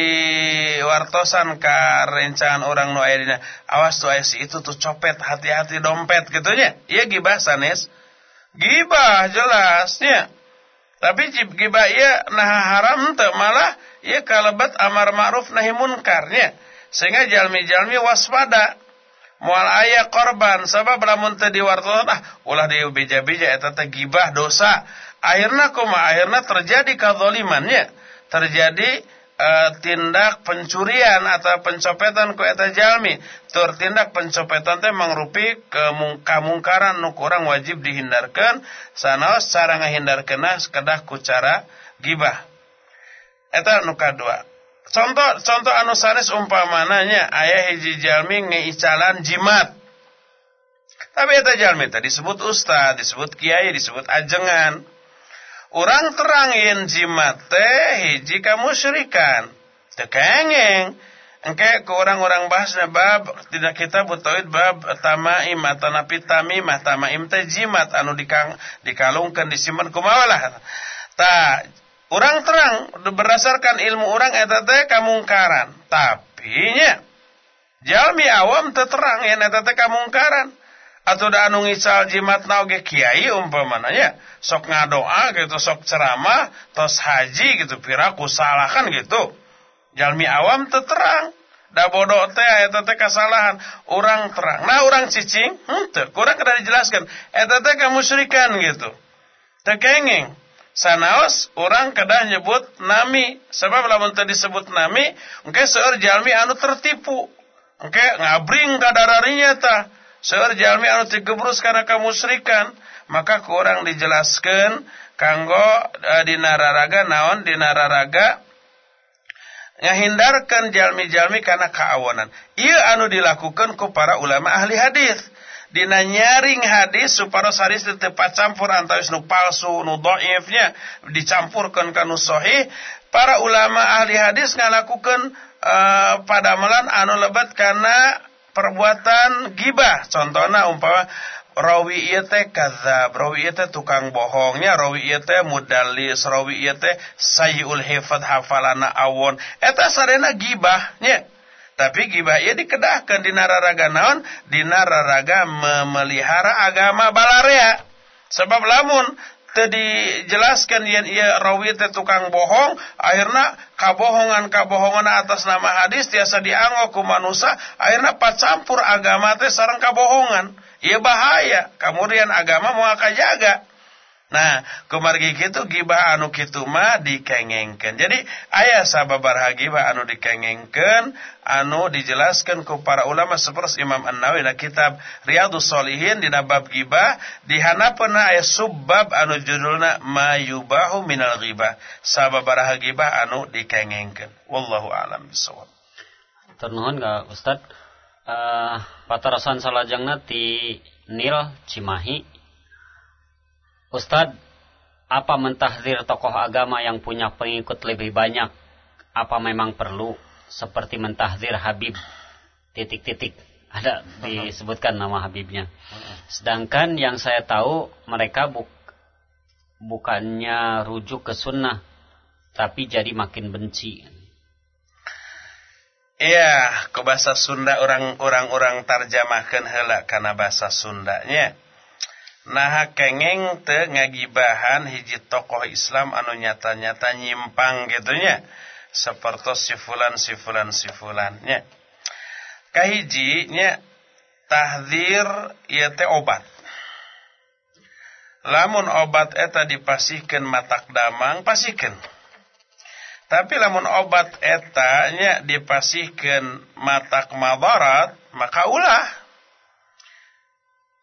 wartosan ka rencangan orang nu aya dina. Awas tuh si itu tuh copet hati-hati dompet gitu nya. Ieu gibah sanes. Gibah jelasnya. Tapi gibah ieu nah haram teu malah ieu kalebat amar ma'ruf nahi munkarnya. Sehingga jalmi-jalmi waspada. Moal aya korban. Sabab lamun teu diwartosan ah ulah di beja-beja eta teh gibah dosa. Akhirna kumaha akhirna terjadi kadzalimannya terjadi uh, tindak pencurian atau pencopetan ku eta jalmi. Tur tindak pencopetan teh mangrupi kamungkaran nu kurang wajib dihindarkan sanaos cara ngahindarkeunna kedah ku cara gibah. Eta nu kadua contoh contoh anu sanes umpamananya ayah hiji jalmi ngeicalan jimat. Tapi eta jalmi tadi disebut ustad disebut kiai disebut ajengan. Orang terangin jimat teh hiji kamusyrikan. Teu kengeng. Engke ke orang-orang bahasna bab tidak kita butoid bab tamaim atau napi tamimah tamaim teh jimat anu dikang dikalungkeun disimpen kumaha lah. Ta Orang terang berdasarkan ilmu orang eta teh kamungkaran. Tapi nya jalmi awam teu terang yen eta teh kamungkaran. Atau da anu ngical jimat oge kiai umpamana nya sok ngadoa gitu sok ceramah tos haji gitu piraku salah gitu. Jalmi awam teu terang. Da bodoh teh eta teh orang terang. Nah orang cicing, henteu, kurang kada dijelaskan. Eta teh kamusyrikan gitu. Teu kengeng sanaos orang kedah nyebut nami. Sebab lamun tadi disebut nami engke seueur jalmi anu tertipu. Engke ngabring kadararinya ta seueur jalmi anu digebrus karena kamusyrikan maka ku orang dijelaskan kanggo e, dina raraga naon dina raraga ngahindarkan jalmi-jalmi karena kaawanan. Ieu anu dilakukan ku para ulama ahli hadis dina nyaring hadis supados hadis tepat campur antara nu palsu nu dhaifnya dicampurkan ka nu sahih. Para ulama ahli hadis ngalakukeun uh, pada melan anu lebat karena perbuatan gibah. Contohnya umpama rawi ieu teh kadzab rawi ieu teh tukang bohongnya rawi ieu teh mudallis rawi ieu teh sayyul hifad hafalana awon. Eta sarena gibah nya tapi gibah ieu dikedahkeun dina raraga naon? Dina raraga memelihara agama balarea. Sebab lamun teu dijelaskan yen ieu rawi tukang bohong, akhirna kabohongan-kabohongan atas nama hadis tiasa dianggo ku manusia, akhirna pacampur agama teh sareng kabohongan. Ieu bahaya, kemudian agama moal kajaga. Nah, kumargi kitu gibah anu kitu mah dikengengkeun. Jadi aya sababaraha gibah anu dikengengkeun, anu dijelaskan ku para ulama seperti Imam An-Nawawi na kitab Riyadhus Shalihin dina bab gibah dihanapeun aya subbab anu judulna mayubahu minal ghibah. Sababaraha gibah anu dikengengkeun. Wallahu a'lam bishawab. Ternuhun ka Ustaz. Uh, patarasan salajengna ti Nil Cimahi Ustadz, apa mentahdir tokoh agama yang punya pengikut lebih banyak? Apa memang perlu seperti mentahdir Habib? Titik-titik. Ada disebutkan nama Habibnya. Sedangkan yang saya tahu mereka buk, bukannya rujuk ke sunnah, tapi jadi makin benci. Iya, ke bahasa Sunda orang-orang orang tarjamahkan hela karena bahasa Sundanya. Nah kengeng te ngagibahan hiji tokoh Islam anu nyata-nyata nyimpang gitunya seperti sifulan sifulan sifulannya kahiji nya. Tahdir ieu teh obat. Lamun obat eta dipasihkeun matak damang pasihkeun. Tapi lamun obat eta nya dipasihkeun matak madarat maka ulah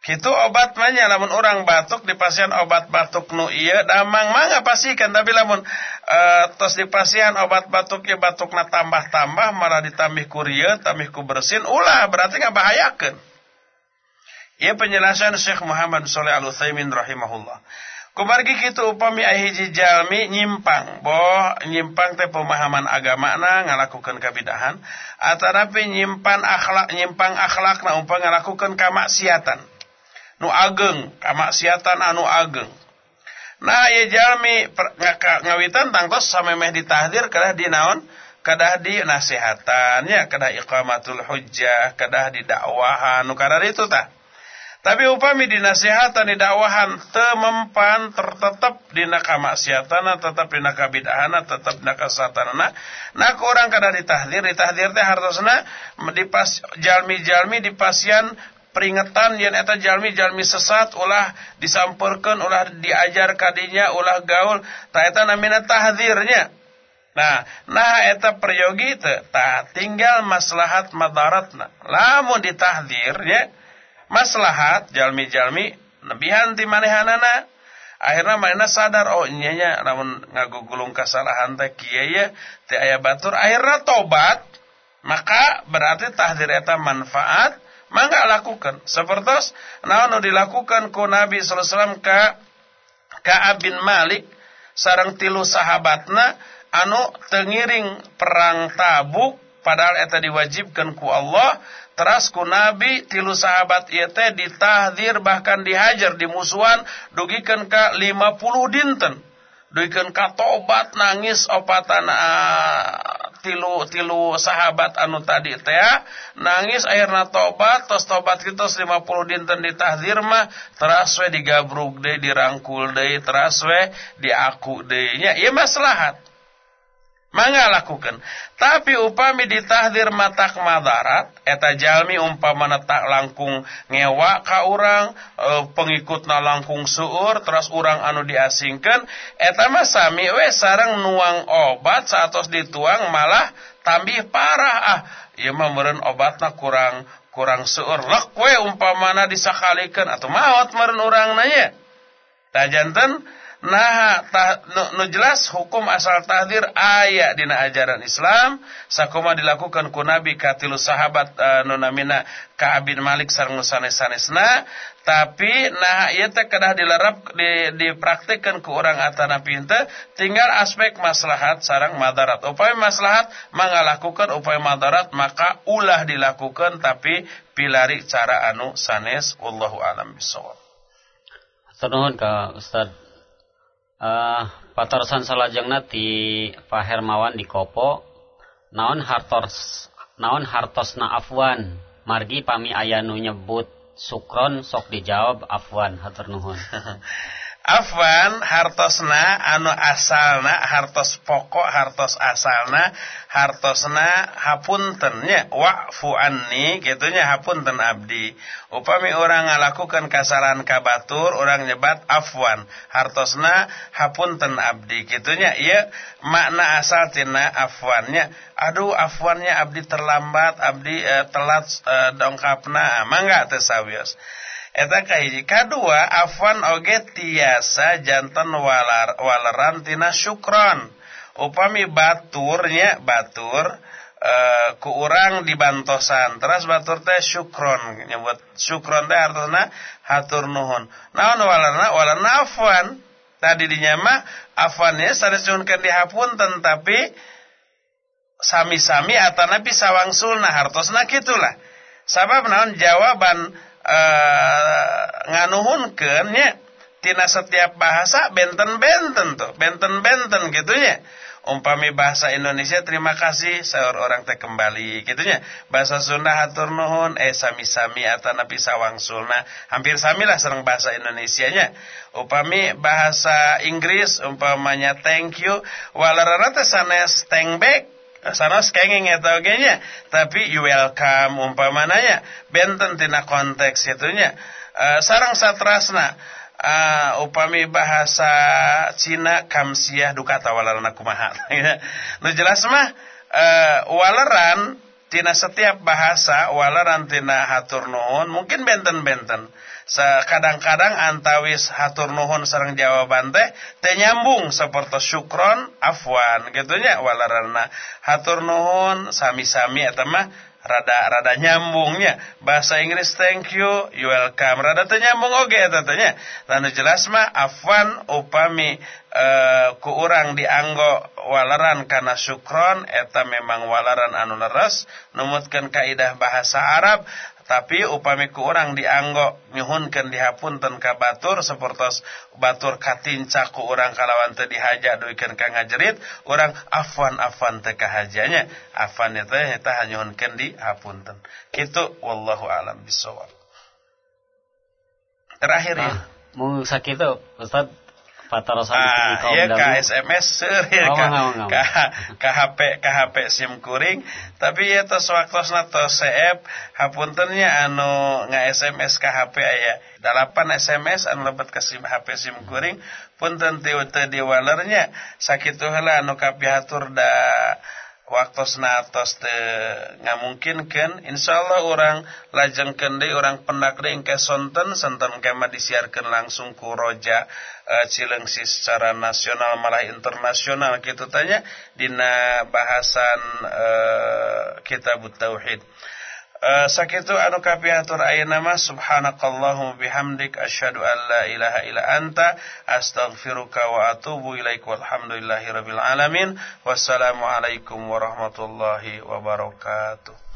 Kitu obat manya lamun orang batuk di pasien obat batuk nu iya damang mangga pasikan tapi lamun uh, tos di pasien obat batuk ya batukna tambah-tambah malah ditambih kuria tambah ku bersin ulah berarti nggak bahayakan. Ia penjelasan Syekh Muhammad Saleh Al Utsaimin rahimahullah. Kumargi kitu upami ahiji jalmi nyimpang, boh nyimpang teh pemahaman agama na ngalakukan kebidahan, atarapi nyimpan akhlak nyimpang akhlak na umpang ngalakukan kamaksiatan nu ageng kamaksiatan anu ageng. Nah ya jalmi ngawitan tangtos samemeh ditahdir kadah dinaon kadah di nasihatan ya kadah iqamatul hujjah kadah di dakwahan nu kadah itu tah. Tapi upami dinasihatan di dakwahan temempan tertetap dina kamaksiatana tetap dina kabidahana tetap dina kasatanana nah ke orang kada ditahdir ditahdir teh hartosna dipas jalmi-jalmi dipasian peringatan yang eta jalmi-jalmi sesat ulah disamperkan ulah diajar kadinya ulah gaul tak eta namina tahdirnya Nah, nah eta peryogi teh tak tinggal maslahat madaratna. Lamun ditahdir ya, maslahat jalmi-jalmi nebihan ti manehanana akhirna manehna sadar oh nya nya lamun ngagugulung kasalahan teh kieu ya teh aya batur akhirna tobat maka berarti tahdir eta manfaat mangga lakukan sepertos naon dilakukan ku Nabi sallallahu alaihi wasallam ka Ka'ab bin Malik sareng tilu sahabatna anu tengiring perang Tabuk padahal eta diwajibkan ku Allah Teras ku Nabi tilu sahabat ieu teh ditahdir bahkan dihajar di musuhan dugikeun ka 50 dinten. Dugikeun ka tobat nangis opatan uh, tilu tilu sahabat anu tadi teh ya. nangis akhirna tobat tos tobat kitu 50 dinten ditahdir mah teras we digabrug deui dirangkul deui teras we diaku deui nya ieu maslahat mangga lakukan. Tapi upami ditahdir matak madarat eta jalmi umpamana tak langkung ngewa ka urang e, pengikutna langkung suur terus urang anu diasingkan eta mah sami we sareng nuang obat saatos dituang malah tambih parah ah. Ieu mah obatna kurang kurang seueur lek we umpamana disakalikeun atau maot meureun urang nanya tajanten nah nu, nu jelas hukum asal tahdir ayat dina ajaran Islam. Sakoma dilakukan ku Nabi katilu sahabat uh, nu namina Ka'ab bin Malik sareng nu sanes-sanesna. Tapi nah ieu teh kedah dilerap di, dipraktikkan ku urang atana pintu tinggal aspek maslahat sarang madarat. Upaya maslahat mangalakukan upaya madarat maka ulah dilakukan tapi pilari cara anu sanes. Wallahu alam bisawab Nuhun ka Ustaz uh, patorsan salajengna ti Pak Hermawan di Kopo. Naon hartos naon hartosna afwan? Margi pami ayanu nyebut sukron sok dijawab afwan hatur nuhun Afwan hartosna anu asalna hartos pokok hartos asalna hartosna hapuntennya wa'fu anni gitunya hapunten abdi. Upami orang ngalakukan kasalahan kabatur orang nyebat afwan hartosna hapunten abdi gitunya iya. Makna asal tina afwannya aduh afwannya abdi terlambat abdi eh, telat eh, dongkapna mangga teu eta kahiji kadua afwan oge tiasa jantan walar waleran tina syukron. Upami baturnya batur e, ku urang dibantosan. Terus batur teh syukron. Nyebut syukron teh artinya hatur nuhun. Naon walarna? Walarna afwan. Tadi dinyama afwannya saneskeun dihapunten tapi sami-sami atana bisa wangsulna hartosna gitulah sabab naon? Jawaban uh, nganuhunkeun nya tina setiap bahasa benten-benten tuh, benten-benten gitunya. Umpami bahasa Indonesia terima kasih sahur orang teh kembali gitunya. Bahasa Sunda hatur nuhun eh sami-sami atana bisa wangsulna. Hampir samilah sareng bahasa Indonesianya. Upami bahasa Inggris umpamanya thank you walarana teh sanes thank back sanes kenging eta oge tapi you welcome umpamananya benten tina konteks itunya. Uh, sarang satrasna. Uh, upami bahasa Cina kamsiah duka tawalarana kumaha. Nu jelas mah uh, walaran tina setiap bahasa walaran tina hatur nuhun mungkin benten-benten kadang-kadang antawis hatur nuhun sareng jawaban teh teh nyambung seperti syukron afwan gitunya walarana. Hatur nuhun sami-sami eta mah rada rada nyambungnya bahasa Inggris thank you you welcome. Rada teh nyambung oge eta teh nya. Lalu jelas mah afwan upami uh, ku urang dianggo walaran kana syukron eta memang walaran anu leres. Numutkeun kaidah bahasa Arab tapi upami ku orang dianggo nyuhunkeun dihapunten ka batur sapertos batur katinca ku urang kalawan teu dihaja duikeun ka ngajerit urang afwan afwan teh kahajanya afwan teh eta nyuhunkeun dihapunten kitu wallahu alam bisawab terakhir ya Ah, mau sakitu Ustaz Ah, iya ka SMS seur Oh, ka, ka, ka HP ka HP SIM kuring. Tapi ya tos waktosna tos CF hapuntennya anu nga SMS ka HP aya 8 SMS anu lebet ka SIM HP SIM kuring. Punten teu teu diwalernya. Sakitu heula anu kapihatur da waktosna tos teu ngamungkinkeun insyaallah urang lajengkeun deui urang pendak deui engke sonten sonten kema disiarkeun langsung ku Roja uh, Cilengsi secara nasional malah internasional gitu tanya dina bahasan uh, kitab tauhid. Uh, sakitu anu kapiatur ayeuna mah subhanakallahumma bihamdik asyhadu an la ilaha illa anta astaghfiruka wa atubu ilaik walhamdulillahi rabbil alamin. Wassalamu alaikum warahmatullahi wabarakatuh